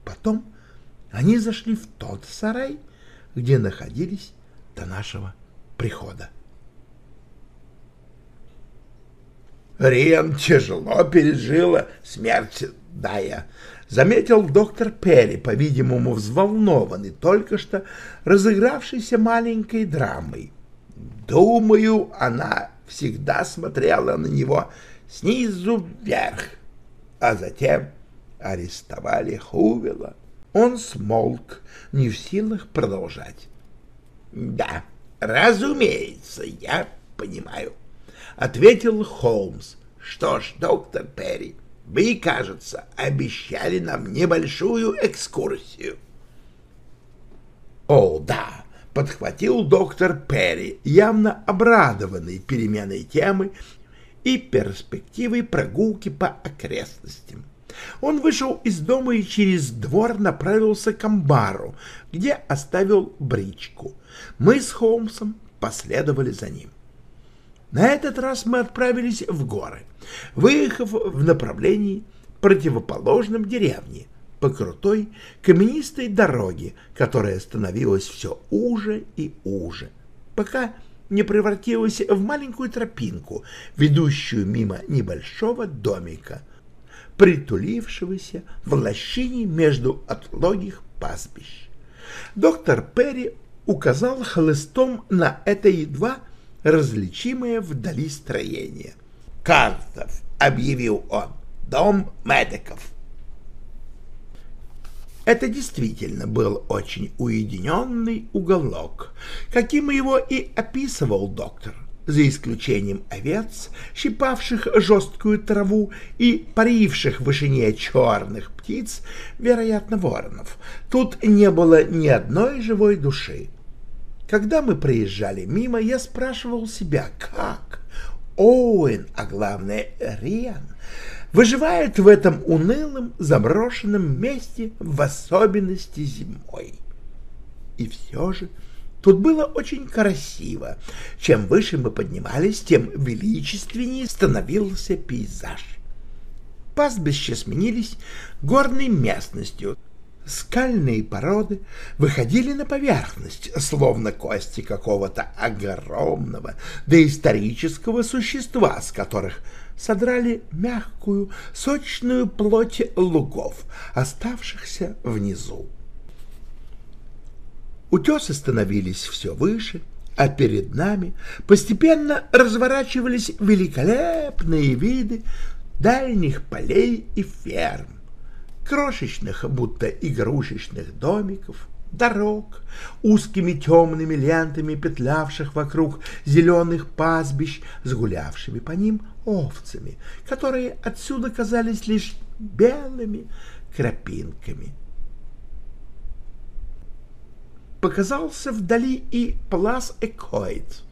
Потом они зашли в тот сарай, где находились до нашего прихода. Риан тяжело пережила смерть Дая, заметил доктор Перри, по-видимому, взволнованный только что разыгравшейся маленькой драмой. Думаю, она всегда смотрела на него снизу вверх, а затем арестовали Хувела. Он смолк, не в силах продолжать. — Да, разумеется, я понимаю, — ответил Холмс. — Что ж, доктор Перри, вы, кажется, обещали нам небольшую экскурсию. — О, да, подхватил доктор Перри, явно обрадованный переменой темы и перспективой прогулки по окрестностям. Он вышел из дома и через двор направился к амбару, где оставил бричку. Мы с Холмсом последовали за ним. На этот раз мы отправились в горы, выехав в направлении противоположном деревне, по крутой каменистой дороге, которая становилась все уже и уже, пока не превратилась в маленькую тропинку, ведущую мимо небольшого домика, притулившегося в лощине между отлогих пастбищ. Доктор Перри указал хлыстом на это едва различимое вдали строение. «Картов!» — объявил он. «Дом медиков!» Это действительно был очень уединенный уголок, каким его и описывал доктор, за исключением овец, щипавших жесткую траву и паривших в вышине черных птиц, вероятно, воронов. Тут не было ни одной живой души. Когда мы проезжали мимо, я спрашивал себя, как Оуэн, а главное Риан, выживает в этом унылом, заброшенном месте, в особенности зимой. И все же тут было очень красиво. Чем выше мы поднимались, тем величественнее становился пейзаж. Пастбища сменились горной местностью, скальные породы выходили на поверхность, словно кости какого-то огромного доисторического существа, с которых содрали мягкую, сочную плоть лугов, оставшихся внизу. Утесы становились все выше, а перед нами постепенно разворачивались великолепные виды дальних полей и ферм, крошечных, будто игрушечных домиков, дорог, узкими темными лентами петлявших вокруг зеленых пастбищ с гулявшими по ним овцами, которые отсюда казались лишь белыми крапинками. Показался вдали и Плас Экоид,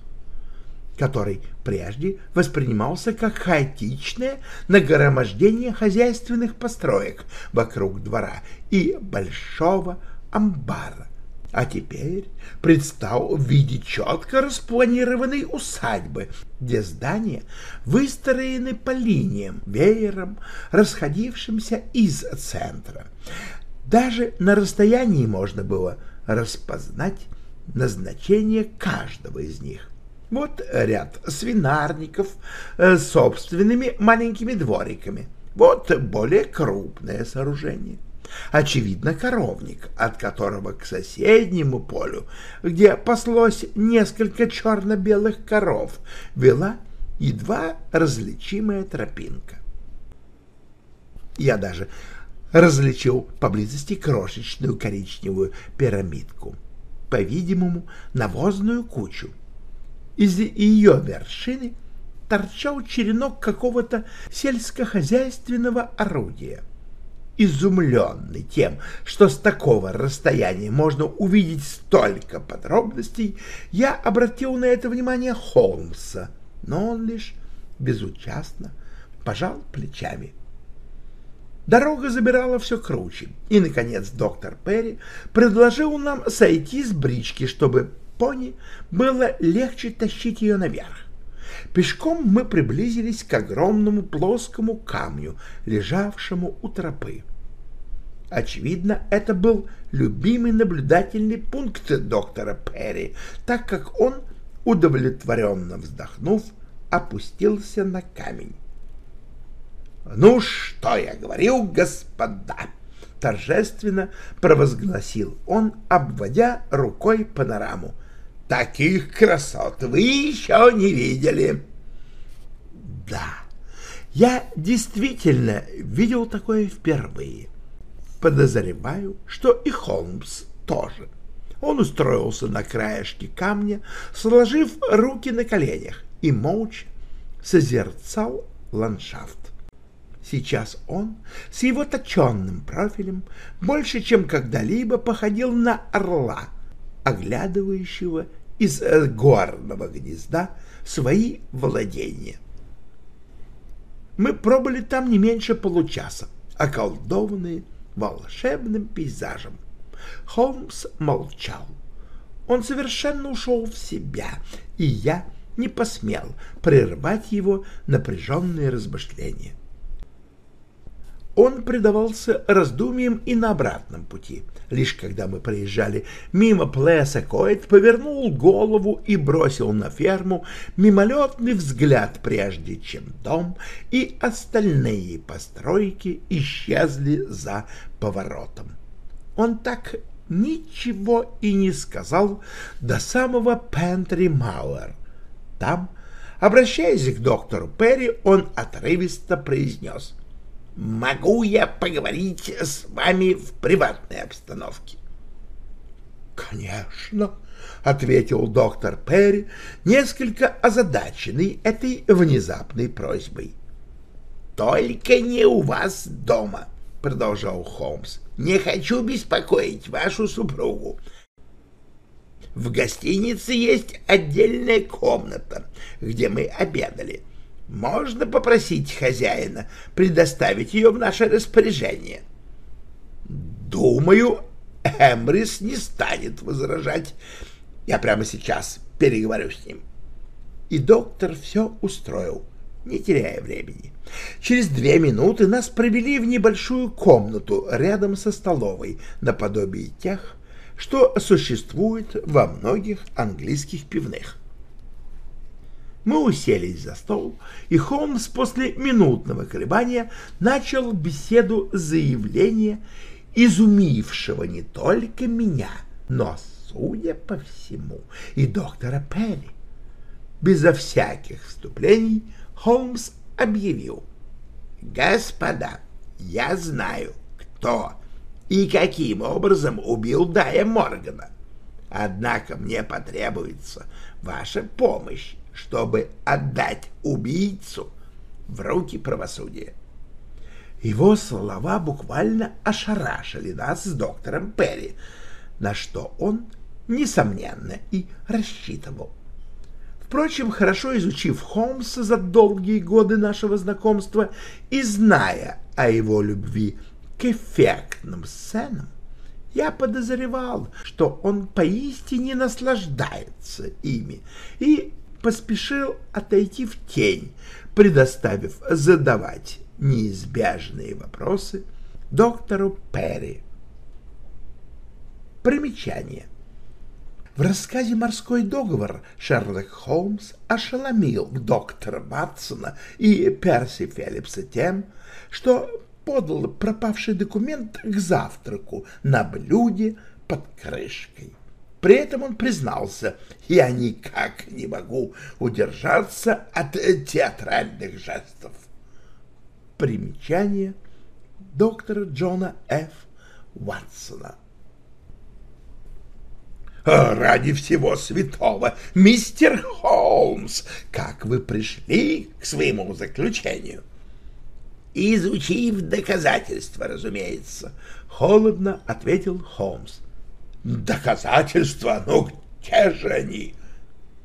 который прежде воспринимался как хаотичное нагромождение хозяйственных построек вокруг двора и большого амбара, а теперь предстал в виде четко распланированной усадьбы, где здания выстроены по линиям, веером, расходившимся из центра. Даже на расстоянии можно было распознать назначение каждого из них. Вот ряд свинарников э, с собственными маленькими двориками. Вот более крупное сооружение. Очевидно, коровник, от которого к соседнему полю, где паслось несколько черно-белых коров, вела едва различимая тропинка. Я даже различил поблизости крошечную коричневую пирамидку, по-видимому, навозную кучу, из ее вершины торчал черенок какого-то сельскохозяйственного орудия. Изумленный тем, что с такого расстояния можно увидеть столько подробностей, я обратил на это внимание Холмса, но он лишь безучастно пожал плечами. Дорога забирала все круче, и, наконец, доктор Перри предложил нам сойти с брички, чтобы пони было легче тащить ее наверх. Пешком мы приблизились к огромному плоскому камню, лежавшему у тропы. Очевидно, это был любимый наблюдательный пункт доктора Перри, так как он, удовлетворенно вздохнув, опустился на камень. «Ну, что я говорил, господа!» — торжественно провозгласил он, обводя рукой панораму. Таких красот вы еще не видели. Да, я действительно видел такое впервые. Подозреваю, что и Холмс тоже. Он устроился на краешке камня, сложив руки на коленях и молча созерцал ландшафт. Сейчас он с его точенным профилем больше, чем когда-либо походил на орла, оглядывающего из э, горного гнезда свои владения. Мы пробыли там не меньше получаса, околдованные волшебным пейзажем. Холмс молчал. Он совершенно ушел в себя, и я не посмел прервать его напряженные размышления. Он предавался раздумьям и на обратном пути. Лишь когда мы проезжали мимо Плеса, Коэт повернул голову и бросил на ферму мимолетный взгляд, прежде чем дом и остальные постройки исчезли за поворотом. Он так ничего и не сказал до самого Пентри Мауэр. Там, обращаясь к доктору Перри, он отрывисто произнес «Могу я поговорить с вами в приватной обстановке?» «Конечно», — ответил доктор Перри, несколько озадаченный этой внезапной просьбой. «Только не у вас дома», — продолжал Холмс. «Не хочу беспокоить вашу супругу. В гостинице есть отдельная комната, где мы обедали. Можно попросить хозяина предоставить ее в наше распоряжение?» «Думаю, Эмрис не станет возражать. Я прямо сейчас переговорю с ним». И доктор все устроил не теряя времени. Через две минуты нас провели в небольшую комнату рядом со столовой, наподобие тех, что существует во многих английских пивных. Мы уселись за стол, и Холмс после минутного колебания начал беседу заявления, изумившего не только меня, но, судя по всему, и доктора Перри. Безо всяких вступлений Холмс объявил. «Господа, я знаю, кто и каким образом убил Дая Моргана. Однако мне потребуется ваша помощь, чтобы отдать убийцу в руки правосудия». Его слова буквально ошарашили нас с доктором Перри, на что он, несомненно, и рассчитывал. Впрочем, хорошо изучив Холмса за долгие годы нашего знакомства и зная о его любви к эффектным сценам, я подозревал, что он поистине наслаждается ими и поспешил отойти в тень, предоставив задавать неизбежные вопросы доктору Перри. Примечание. В рассказе «Морской договор» Шерлок Холмс ошеломил доктора Ватсона и Перси Феллипса тем, что подал пропавший документ к завтраку на блюде под крышкой. При этом он признался, я никак не могу удержаться от театральных жестов. Примечание доктора Джона Ф. Ватсона ради всего святого, мистер Холмс, как вы пришли к своему заключению? Изучив доказательства, разумеется, холодно ответил Холмс. Доказательства? Ну где же они?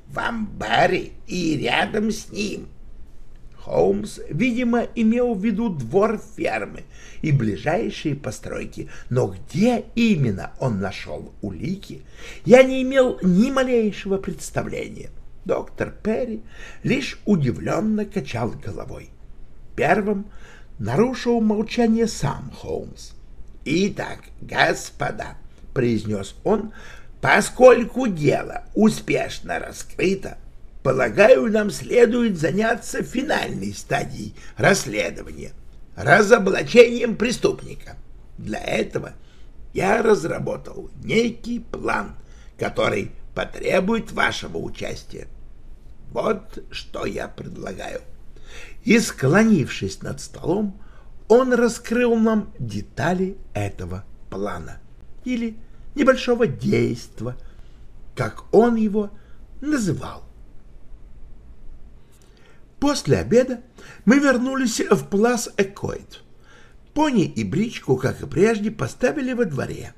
В амбаре и рядом с ним. Холмс, видимо, имел в виду двор фермы и ближайшие постройки, но где именно он нашел улики, я не имел ни малейшего представления. Доктор Перри лишь удивленно качал головой. Первым нарушил молчание сам Холмс. «Итак, господа», — произнес он, — «поскольку дело успешно раскрыто, Полагаю, нам следует заняться финальной стадией расследования — разоблачением преступника. Для этого я разработал некий план, который потребует вашего участия. Вот что я предлагаю. И, склонившись над столом, он раскрыл нам детали этого плана или небольшого действа, как он его называл. После обеда мы вернулись в Плас Экойт. Пони и бричку, как и прежде, поставили во дворе.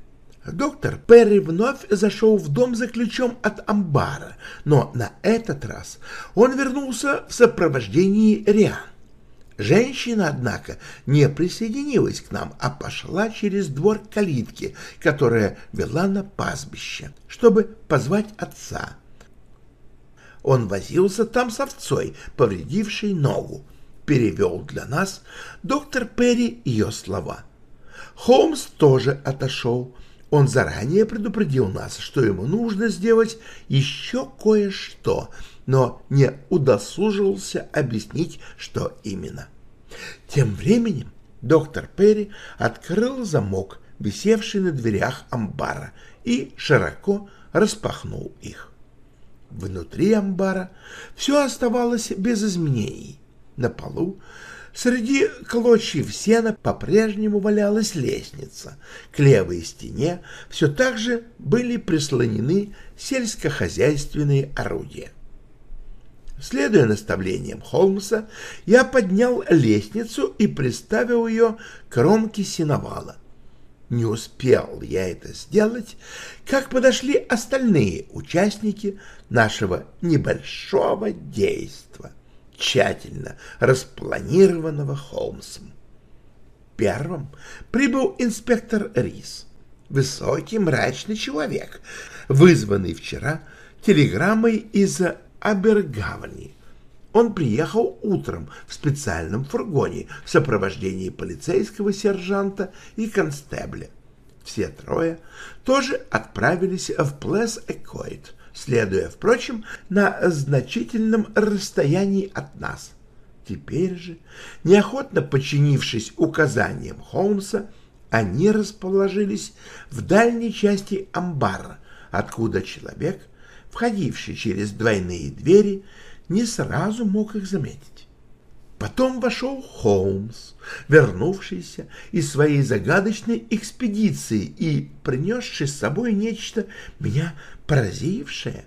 Доктор Перри вновь зашел в дом за ключом от амбара, но на этот раз он вернулся в сопровождении Риан. Женщина, однако, не присоединилась к нам, а пошла через двор калитки, которая вела на пастбище, чтобы позвать отца. Он возился там с овцой, повредившей ногу. перевел для нас доктор Перри ее слова. Холмс тоже отошел. Он заранее предупредил нас, что ему нужно сделать еще кое-что, но не удосужился объяснить, что именно. Тем временем доктор Перри открыл замок, висевший на дверях амбара, и широко распахнул их. Внутри амбара все оставалось без изменений. На полу среди клочьев сена по-прежнему валялась лестница. К левой стене все так же были прислонены сельскохозяйственные орудия. Следуя наставлениям Холмса, я поднял лестницу и приставил ее к кромке сеновала. Не успел я это сделать, как подошли остальные участники нашего небольшого действа, тщательно распланированного Холмсом. Первым прибыл инспектор Рис, высокий мрачный человек, вызванный вчера телеграммой из Абергавани. Он приехал утром в специальном фургоне в сопровождении полицейского сержанта и констебля. Все трое тоже отправились в Плес-Экойт, следуя, впрочем, на значительном расстоянии от нас. Теперь же, неохотно подчинившись указаниям Холмса, они расположились в дальней части амбара, откуда человек, входивший через двойные двери, не сразу мог их заметить. Потом вошел Холмс, вернувшийся из своей загадочной экспедиции и принесший с собой нечто меня поразившее.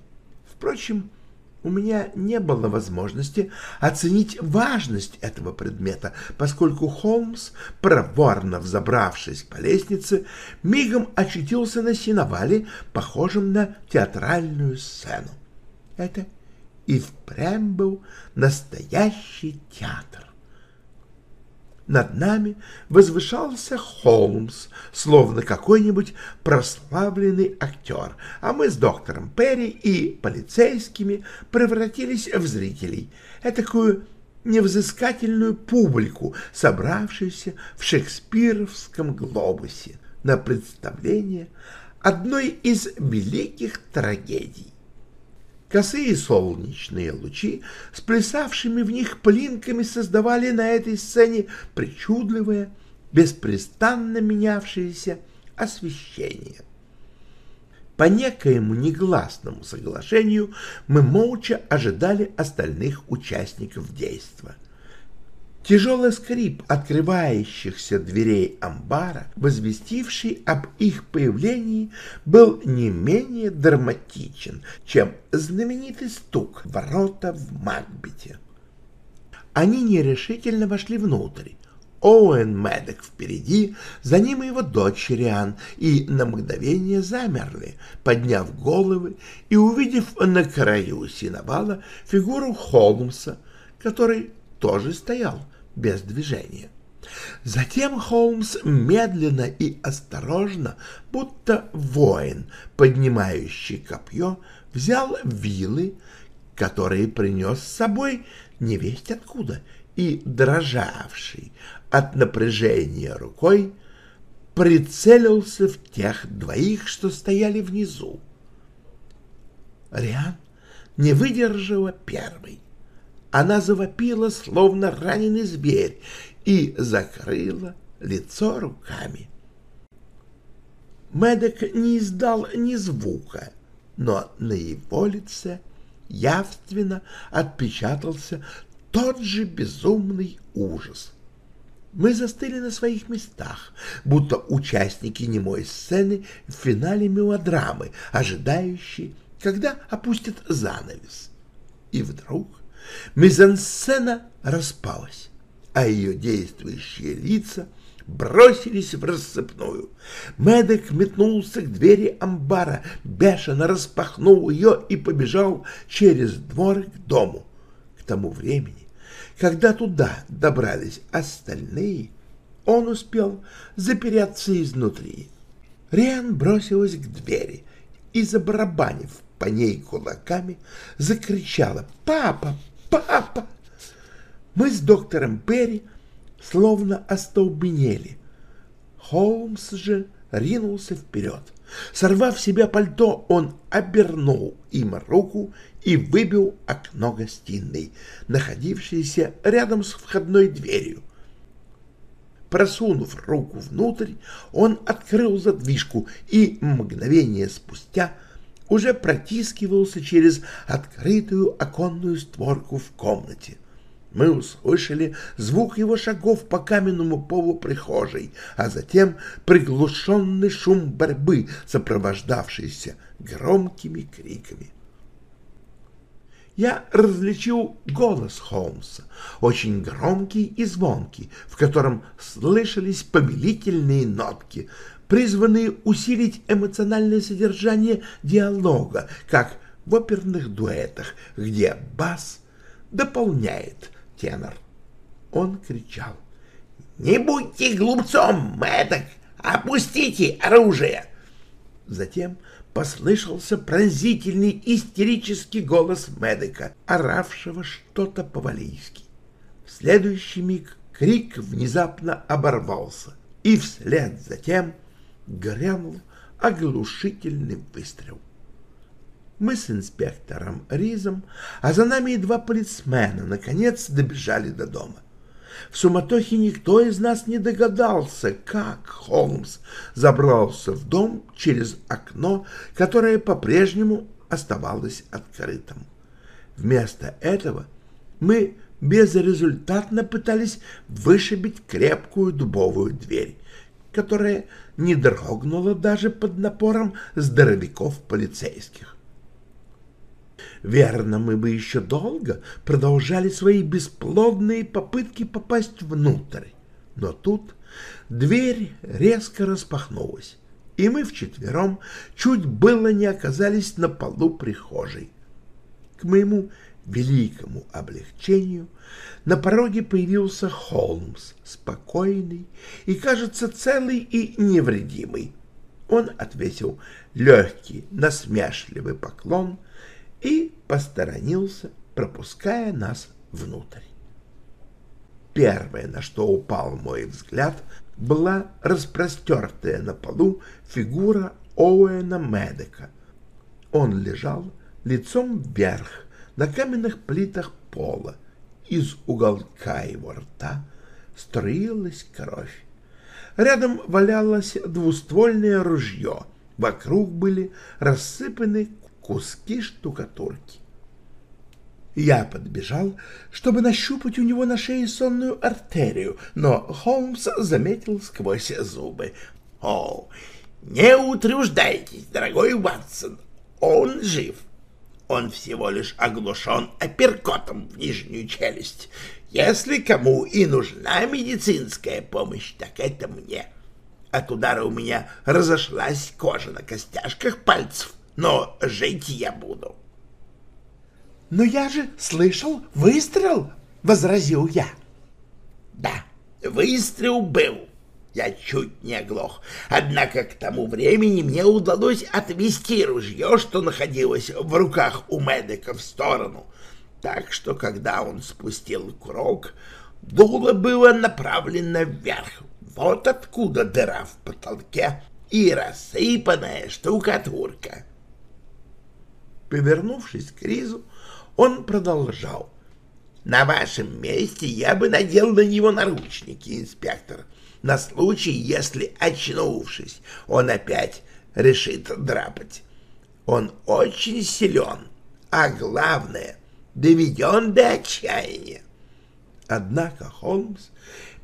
Впрочем, у меня не было возможности оценить важность этого предмета, поскольку Холмс, проворно взобравшись по лестнице, мигом очутился на сеновале, похожем на театральную сцену. Это и впрямь был настоящий театр. Над нами возвышался Холмс, словно какой-нибудь прославленный актер, а мы с доктором Перри и полицейскими превратились в зрителей, этакую невзыскательную публику, собравшуюся в шекспировском глобусе на представление одной из великих трагедий. Косые солнечные лучи с в них плинками создавали на этой сцене причудливое, беспрестанно менявшееся освещение. По некоему негласному соглашению мы молча ожидали остальных участников действа. Тяжелый скрип открывающихся дверей амбара, возвестивший об их появлении, был не менее драматичен, чем знаменитый стук ворота в Макбете. Они нерешительно вошли внутрь. Оуэн Мэддок впереди, за ним его дочь Риан, и на мгновение замерли, подняв головы и увидев на краю синовала фигуру Холмса, который тоже стоял без движения. Затем Холмс медленно и осторожно, будто воин, поднимающий копье, взял вилы, которые принес с собой невесть откуда, и, дрожавший от напряжения рукой, прицелился в тех двоих, что стояли внизу. Риан не выдержала первой. Она завопила, словно раненый зверь, и закрыла лицо руками. Медок не издал ни звука, но на его лице явственно отпечатался тот же безумный ужас. Мы застыли на своих местах, будто участники немой сцены в финале мелодрамы, ожидающие, когда опустят занавес. И вдруг Мизансцена распалась, а ее действующие лица бросились в рассыпную. Медок метнулся к двери амбара, бешено распахнул ее и побежал через двор к дому. К тому времени, когда туда добрались остальные, он успел запереться изнутри. Риан бросилась к двери и, забарабанив по ней кулаками, закричала «Папа! Папа!» Мы с доктором Перри словно остолбенели. Холмс же ринулся вперед. Сорвав себя пальто, он обернул им руку и выбил окно гостиной, находившееся рядом с входной дверью. Просунув руку внутрь, он открыл задвижку и мгновение спустя уже протискивался через открытую оконную створку в комнате. Мы услышали звук его шагов по каменному полу прихожей, а затем приглушенный шум борьбы, сопровождавшийся громкими криками. Я различил голос Холмса, очень громкий и звонкий, в котором слышались повелительные нотки, призванные усилить эмоциональное содержание диалога, как в оперных дуэтах, где бас дополняет тенор. Он кричал. «Не будьте глупцом, Мэддок! Опустите оружие!» Затем послышался пронзительный истерический голос Мэддека, оравшего что-то по-валийски. В следующий миг крик внезапно оборвался, и вслед за тем грянул оглушительный выстрел мы с инспектором Ризом, а за нами и два полицмена, наконец добежали до дома. В суматохе никто из нас не догадался, как Холмс забрался в дом через окно, которое по-прежнему оставалось открытым. Вместо этого мы безрезультатно пытались вышибить крепкую дубовую дверь, которая не дрогнула даже под напором здоровяков полицейских. Верно, мы бы еще долго продолжали свои бесплодные попытки попасть внутрь. Но тут дверь резко распахнулась, и мы вчетвером чуть было не оказались на полу прихожей. К моему великому облегчению на пороге появился Холмс, спокойный и, кажется, целый и невредимый. Он отвесил легкий, насмешливый поклон — и посторонился, пропуская нас внутрь. Первое, на что упал мой взгляд, была распростертая на полу фигура Оуэна Медека. Он лежал лицом вверх на каменных плитах пола. Из уголка его рта струилась кровь. Рядом валялось двуствольное ружье. Вокруг были рассыпаны куски штукатурки. Я подбежал, чтобы нащупать у него на шее сонную артерию, но Холмс заметил сквозь зубы. — О, не утруждайтесь, дорогой Ватсон, он жив. Он всего лишь оглушен апперкотом в нижнюю челюсть. Если кому и нужна медицинская помощь, так это мне. От удара у меня разошлась кожа на костяшках пальцев но жить я буду. — Но я же слышал выстрел, — возразил я. — Да, выстрел был. Я чуть не оглох. Однако к тому времени мне удалось отвести ружье, что находилось в руках у Медика в сторону. Так что, когда он спустил курок, дуло было направлено вверх. Вот откуда дыра в потолке и рассыпанная штукатурка. Повернувшись к Ризу, он продолжал. «На вашем месте я бы надел на него наручники, инспектор, на случай, если, очнувшись, он опять решит драпать. Он очень силен, а главное, доведен до отчаяния». Однако Холмс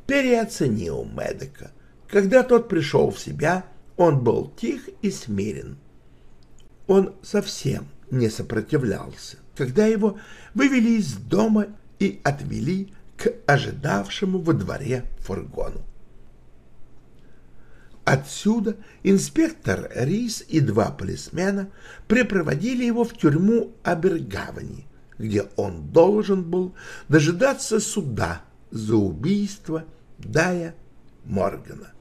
переоценил Медика. Когда тот пришел в себя, он был тих и смирен. Он совсем не сопротивлялся, когда его вывели из дома и отвели к ожидавшему во дворе фургону. Отсюда инспектор Рис и два полисмена припроводили его в тюрьму Абергавани, где он должен был дожидаться суда за убийство Дая Моргана.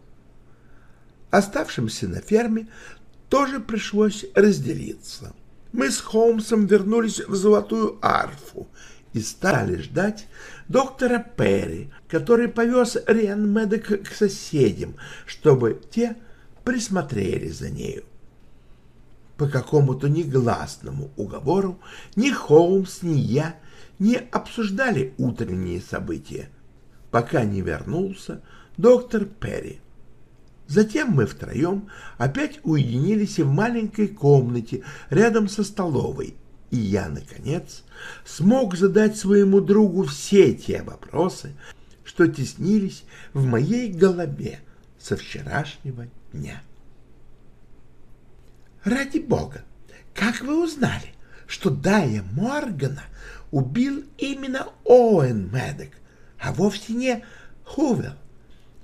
Оставшимся на ферме тоже пришлось разделиться — мы с Холмсом вернулись в Золотую Арфу и стали ждать доктора Перри, который повез Риан Медек к соседям, чтобы те присмотрели за нею. По какому-то негласному уговору ни Холмс, ни я не обсуждали утренние события, пока не вернулся доктор Перри. Затем мы втроем опять уединились в маленькой комнате рядом со столовой, и я, наконец, смог задать своему другу все те вопросы, что теснились в моей голове со вчерашнего дня. «Ради бога, как вы узнали, что Дая Моргана убил именно Оуэн Медек, а вовсе не Хувел?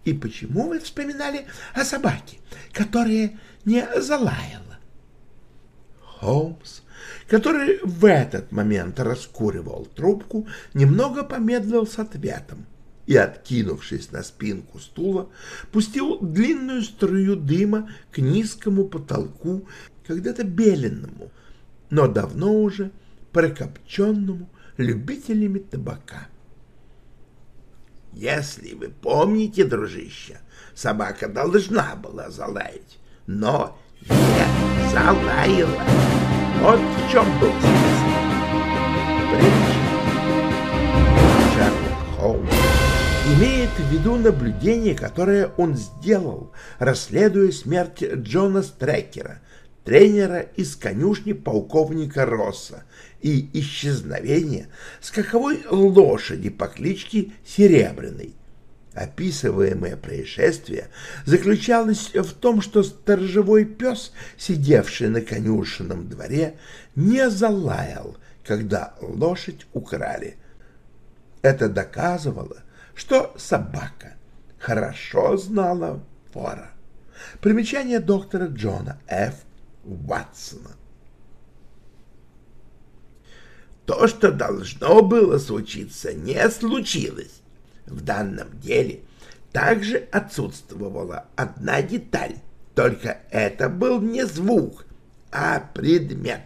И почему вы вспоминали о собаке, которая не залаяла?» Холмс который в этот момент раскуривал трубку, немного помедлил с ответом и, откинувшись на спинку стула, пустил длинную струю дыма к низкому потолку, когда-то беленному, но давно уже прокопченному любителями табака. «Если вы помните, дружище, собака должна была залаять, но не залаяла». Вот в чем был смысл. Холмс имеет в виду наблюдение, которое он сделал, расследуя смерть Джона Стрекера, тренера из конюшни полковника Росса, и исчезновение скаковой лошади по кличке Серебряный. Описываемое происшествие заключалось в том, что сторожевой пес, сидевший на конюшенном дворе, не залаял, когда лошадь украли. Это доказывало, что собака хорошо знала вора. Примечание доктора Джона Ф. Ватсона. То, что должно было случиться, не случилось. В данном деле также отсутствовала одна деталь, только это был не звук, а предмет.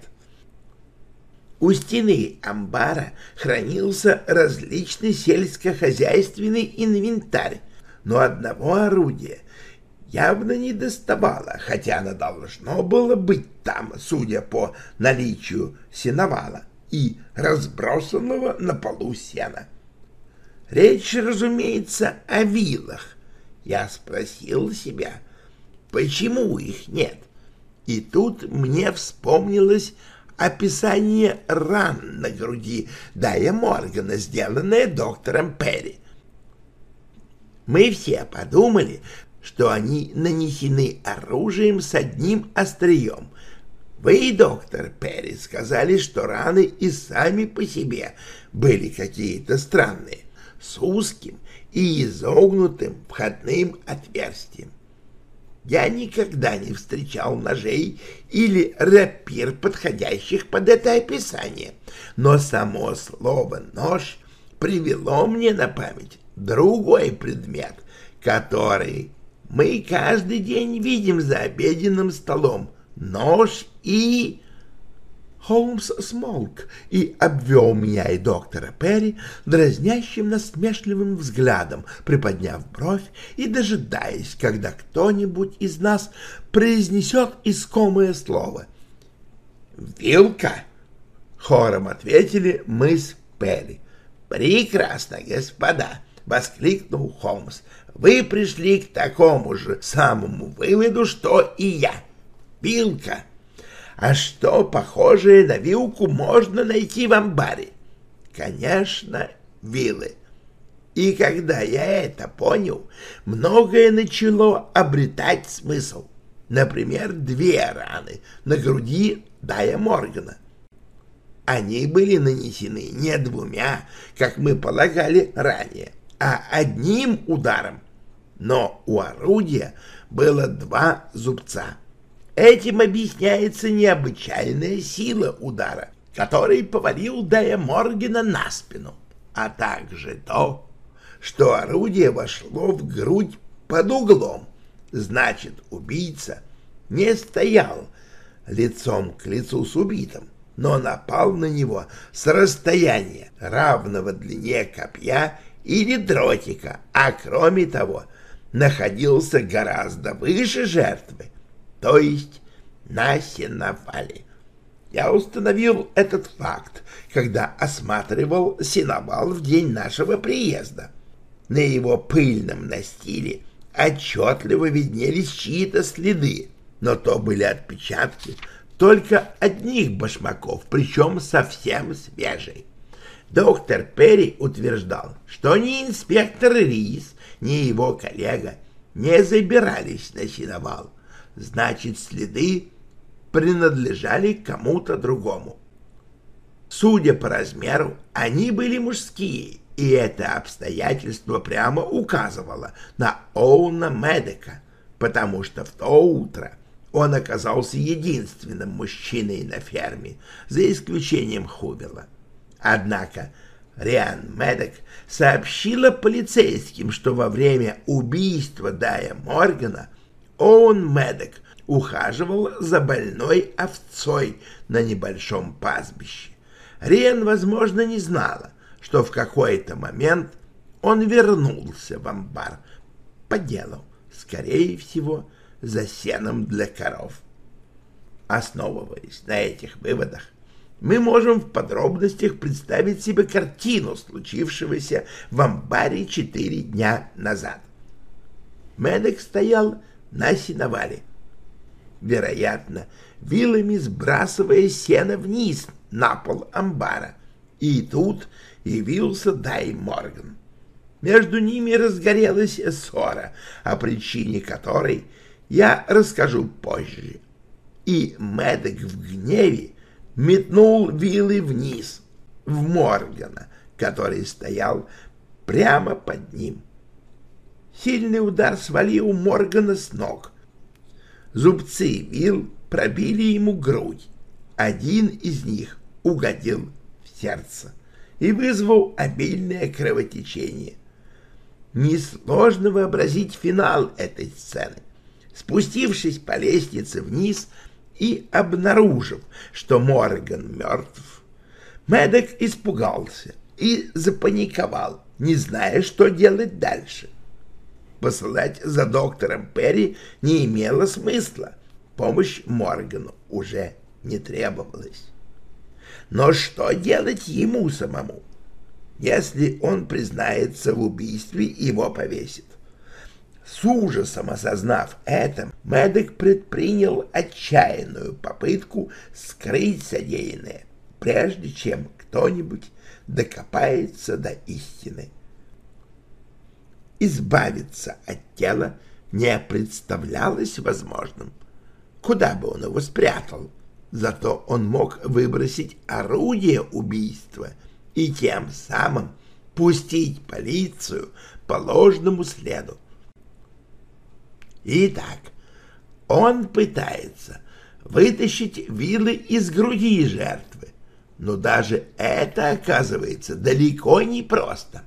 У стены амбара хранился различный сельскохозяйственный инвентарь, но одного орудия явно не доставало, хотя оно должно было быть там, судя по наличию сеновала и разбросанного на полу сена. Речь, разумеется, о вилах. Я спросил себя, почему их нет? И тут мне вспомнилось описание ран на груди Дая Моргана, сделанное доктором Перри. Мы все подумали, что они нанесены оружием с одним острием. Вы, доктор Перри, сказали, что раны и сами по себе были какие-то странные с узким и изогнутым входным отверстием. Я никогда не встречал ножей или рапир, подходящих под это описание, но само слово «нож» привело мне на память другой предмет, который мы каждый день видим за обеденным столом — нож и Холмс смолк и обвел меня и доктора Перри дразнящим насмешливым взглядом, приподняв бровь и дожидаясь, когда кто-нибудь из нас произнесет искомое слово. «Вилка!» — хором ответили мы с Перри. «Прекрасно, господа!» — воскликнул Холмс. «Вы пришли к такому же самому выводу, что и я. Вилка!» А что похожее на вилку можно найти в амбаре? Конечно, вилы. И когда я это понял, многое начало обретать смысл. Например, две раны на груди Дая Моргана. Они были нанесены не двумя, как мы полагали ранее, а одним ударом. Но у орудия было два зубца. Этим объясняется необычайная сила удара, который повалил Дая Моргена на спину, а также то, что орудие вошло в грудь под углом. Значит, убийца не стоял лицом к лицу с убитым, но напал на него с расстояния, равного длине копья или дротика, а кроме того находился гораздо выше жертвы, то есть на сеновале. Я установил этот факт, когда осматривал сеновал в день нашего приезда. На его пыльном настиле отчетливо виднелись чьи-то следы, но то были отпечатки только одних башмаков, причем совсем свежие. Доктор Перри утверждал, что ни инспектор Рис, ни его коллега не забирались на сеновал. Значит, следы принадлежали кому-то другому. Судя по размеру, они были мужские, и это обстоятельство прямо указывало на Оуна Медека, потому что в то утро он оказался единственным мужчиной на ферме, за исключением Хувела. Однако Риан Медек сообщила полицейским, что во время убийства Дая Моргана Оуэн Медек ухаживал за больной овцой на небольшом пастбище. Риан, возможно, не знала, что в какой-то момент он вернулся в амбар по делу, скорее всего, за сеном для коров. Основываясь на этих выводах, мы можем в подробностях представить себе картину случившегося в амбаре четыре дня назад. Медек стоял на сеновале, вероятно, вилами сбрасывая сено вниз на пол амбара, и тут явился Дай Морган. Между ними разгорелась ссора, о причине которой я расскажу позже. И Медок в гневе метнул вилы вниз, в Моргана, который стоял прямо под ним. Сильный удар свалил Моргана с ног. Зубцы вил пробили ему грудь. Один из них угодил в сердце и вызвал обильное кровотечение. Несложно вообразить финал этой сцены. Спустившись по лестнице вниз и обнаружив, что Морган мертв, Медок испугался и запаниковал, не зная, что делать дальше. Посылать за доктором Перри не имело смысла. Помощь Моргану уже не требовалась. Но что делать ему самому? Если он признается в убийстве, его повесит. С ужасом осознав это, Мэддок предпринял отчаянную попытку скрыть содеянное, прежде чем кто-нибудь докопается до истины. Избавиться от тела не представлялось возможным. Куда бы он его спрятал? Зато он мог выбросить орудие убийства и тем самым пустить полицию по ложному следу. Итак, он пытается вытащить вилы из груди жертвы, но даже это оказывается далеко не просто.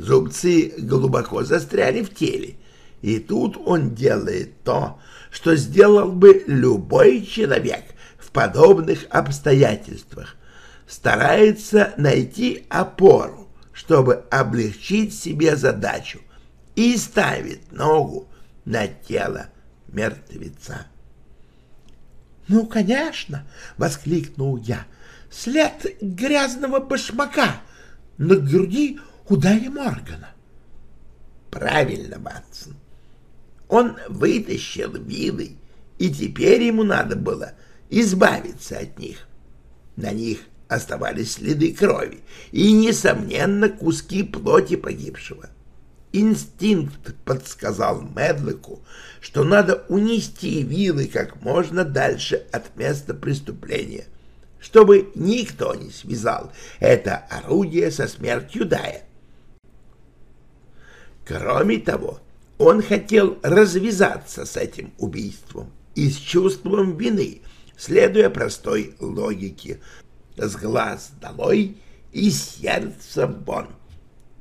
Зубцы глубоко застряли в теле, и тут он делает то, что сделал бы любой человек в подобных обстоятельствах. Старается найти опору, чтобы облегчить себе задачу, и ставит ногу на тело мертвеца. «Ну, конечно!» — воскликнул я. «След грязного башмака на груди у Дайи Моргана». «Правильно, Батсон. Он вытащил вилы, и теперь ему надо было избавиться от них. На них оставались следы крови и, несомненно, куски плоти погибшего. Инстинкт подсказал Медлику, что надо унести вилы как можно дальше от места преступления, чтобы никто не связал это орудие со смертью Дая. Кроме того, он хотел развязаться с этим убийством и с чувством вины, следуя простой логике «с глаз долой и сердце вон».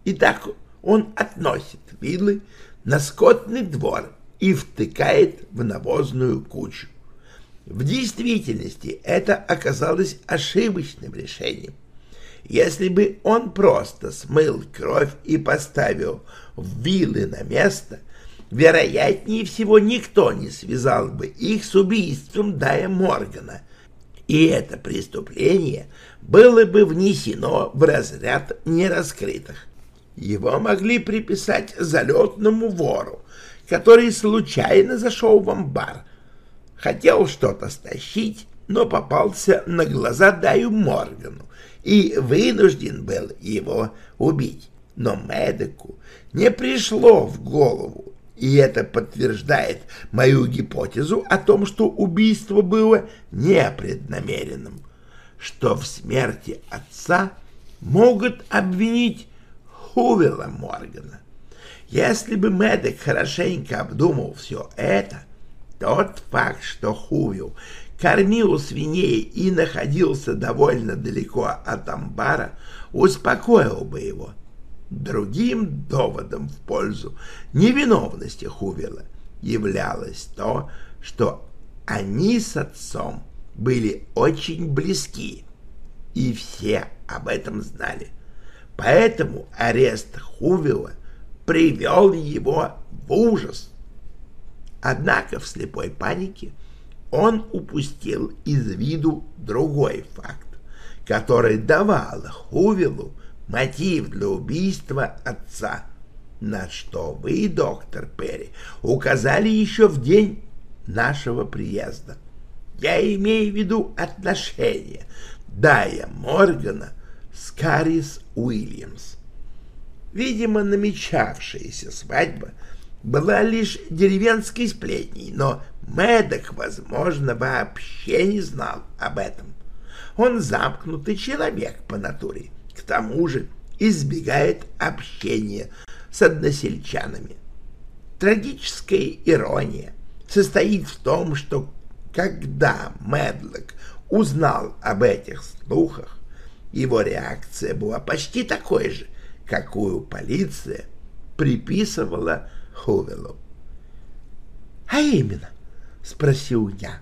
Итак, он относит вилы на скотный двор и втыкает в навозную кучу. В действительности это оказалось ошибочным решением. Если бы он просто смыл кровь и поставил вилы на место, вероятнее всего никто не связал бы их с убийством Дая Моргана, и это преступление было бы внесено в разряд нераскрытых. Его могли приписать залетному вору, который случайно зашел в амбар, хотел что-то стащить, но попался на глаза Даю Моргану и вынужден был его убить. Но Медику не пришло в голову, и это подтверждает мою гипотезу о том, что убийство было непреднамеренным, что в смерти отца могут обвинить Хувела Моргана. Если бы Мэддок хорошенько обдумал все это, тот факт, что Хувил кормил свиней и находился довольно далеко от амбара, успокоил бы его. Другим доводом в пользу невиновности Хувела являлось то, что они с отцом были очень близки, и все об этом знали. Поэтому арест Хувела привел его в ужас. Однако в слепой панике он упустил из виду другой факт, который давал Хувилу мотив для убийства отца, на что вы, доктор Перри, указали еще в день нашего приезда. Я имею в виду отношения Дая Моргана с Карис Уильямс. Видимо, намечавшаяся свадьба была лишь деревенской сплетней, но Мэддок, возможно, вообще не знал об этом. Он замкнутый человек по натуре, к тому же избегает общения с односельчанами. Трагическая ирония состоит в том, что когда Медлок узнал об этих слухах, его реакция была почти такой же, какую полиция приписывала Хувелу. — А именно, — спросил я.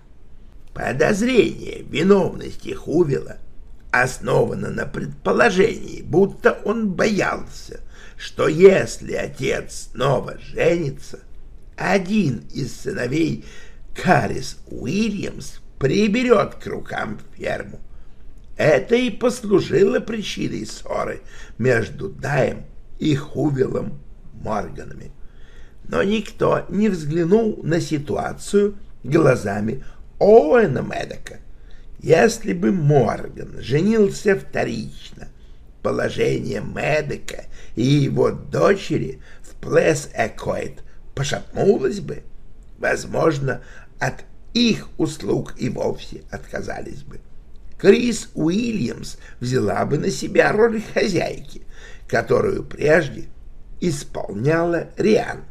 Подозрение виновности Хувела основано на предположении, будто он боялся, что если отец снова женится, один из сыновей Карис Уильямс приберет к рукам ферму. Это и послужило причиной ссоры между Даем и Хувелом Морганами. Но никто не взглянул на ситуацию глазами Оуэна Медока. Если бы Морган женился вторично, положение Медока и его дочери в Плес-Экойт пошатнулось бы. Возможно, от их услуг и вовсе отказались бы. Крис Уильямс взяла бы на себя роль хозяйки, которую прежде исполняла Риан,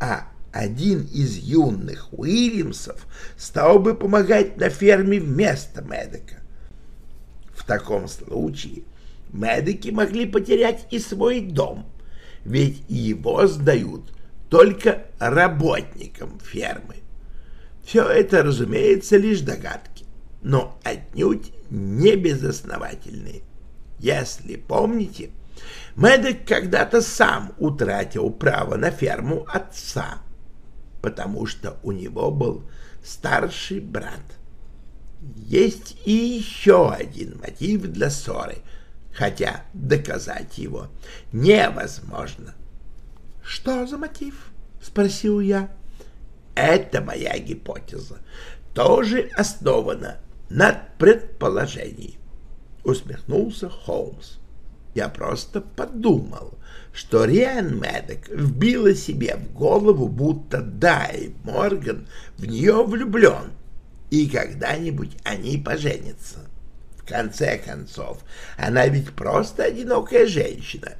а один из юных Уильямсов стал бы помогать на ферме вместо Медика. В таком случае Медики могли потерять и свой дом, ведь его сдают только работникам фермы. Все это, разумеется, лишь догадки, но отнюдь не безосновательные. Если помните, Мэддок когда-то сам утратил право на ферму отца, потому что у него был старший брат. Есть и еще один мотив для ссоры, хотя доказать его невозможно. — Что за мотив? — спросил я. — Это моя гипотеза, тоже основана на предположении, — усмехнулся Холмс. Я просто подумал, что Риан Мэддок вбила себе в голову, будто Дай Морган в нее влюблен, и когда-нибудь они поженятся. В конце концов, она ведь просто одинокая женщина,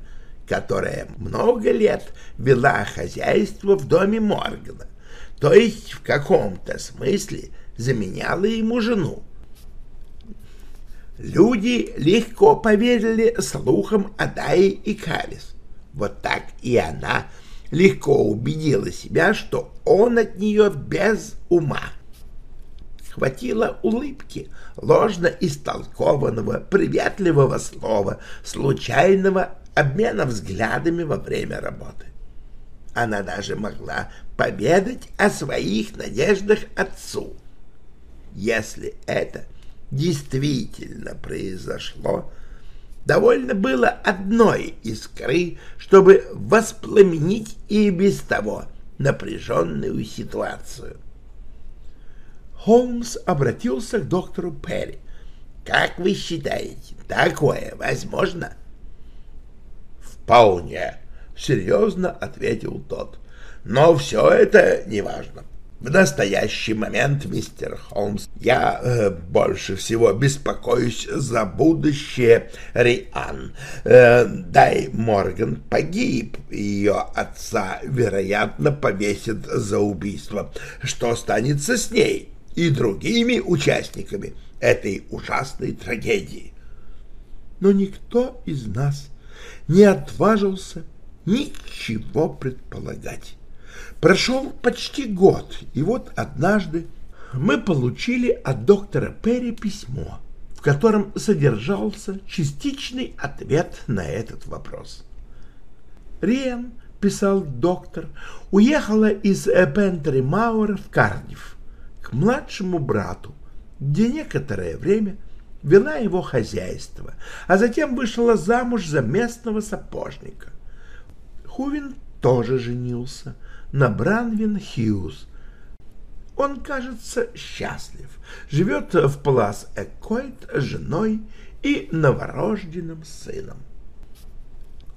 которая много лет вела хозяйство в доме Моргана, то есть в каком-то смысле заменяла ему жену. Люди легко поверили слухам о Дае и Карис. Вот так и она легко убедила себя, что он от нее без ума. хватило улыбки, ложно истолкованного, приветливого слова, случайного обмена взглядами во время работы. Она даже могла поведать о своих надеждах отцу. Если это действительно произошло, довольно было одной искры, чтобы воспламенить и без того напряженную ситуацию. Холмс обратился к доктору Перри. «Как вы считаете, такое возможно?» «Вполне», — серьезно ответил тот. «Но все это неважно. В настоящий момент, мистер Холмс, я э, больше всего беспокоюсь за будущее Риан. Э, Дай Морган погиб, ее отца, вероятно, повесят за убийство. Что станется с ней и другими участниками этой ужасной трагедии? Но никто из нас не отважился ничего предполагать. Прошел почти год, и вот однажды мы получили от доктора Перри письмо, в котором содержался частичный ответ на этот вопрос. Риан, писал доктор, уехала из Бентри Мауэр в Кардив к младшему брату, где некоторое время вела его хозяйство, а затем вышла замуж за местного сапожника. Хувин тоже женился на Бранвин Хьюз. Он, кажется, счастлив, живет в Палас Экойт с женой и новорожденным сыном.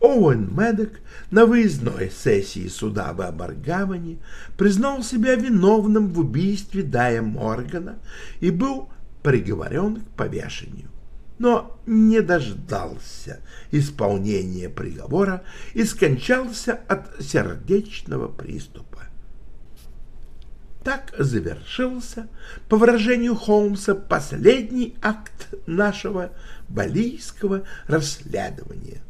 Оуэн Медок на выездной сессии суда в Абаргаване признал себя виновным в убийстве Дая Моргана и был приговорен к повешению но не дождался исполнения приговора и скончался от сердечного приступа. Так завершился, по выражению Холмса, последний акт нашего балийского расследования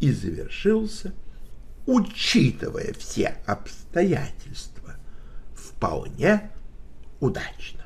и завершился, учитывая все обстоятельства, вполне удачно.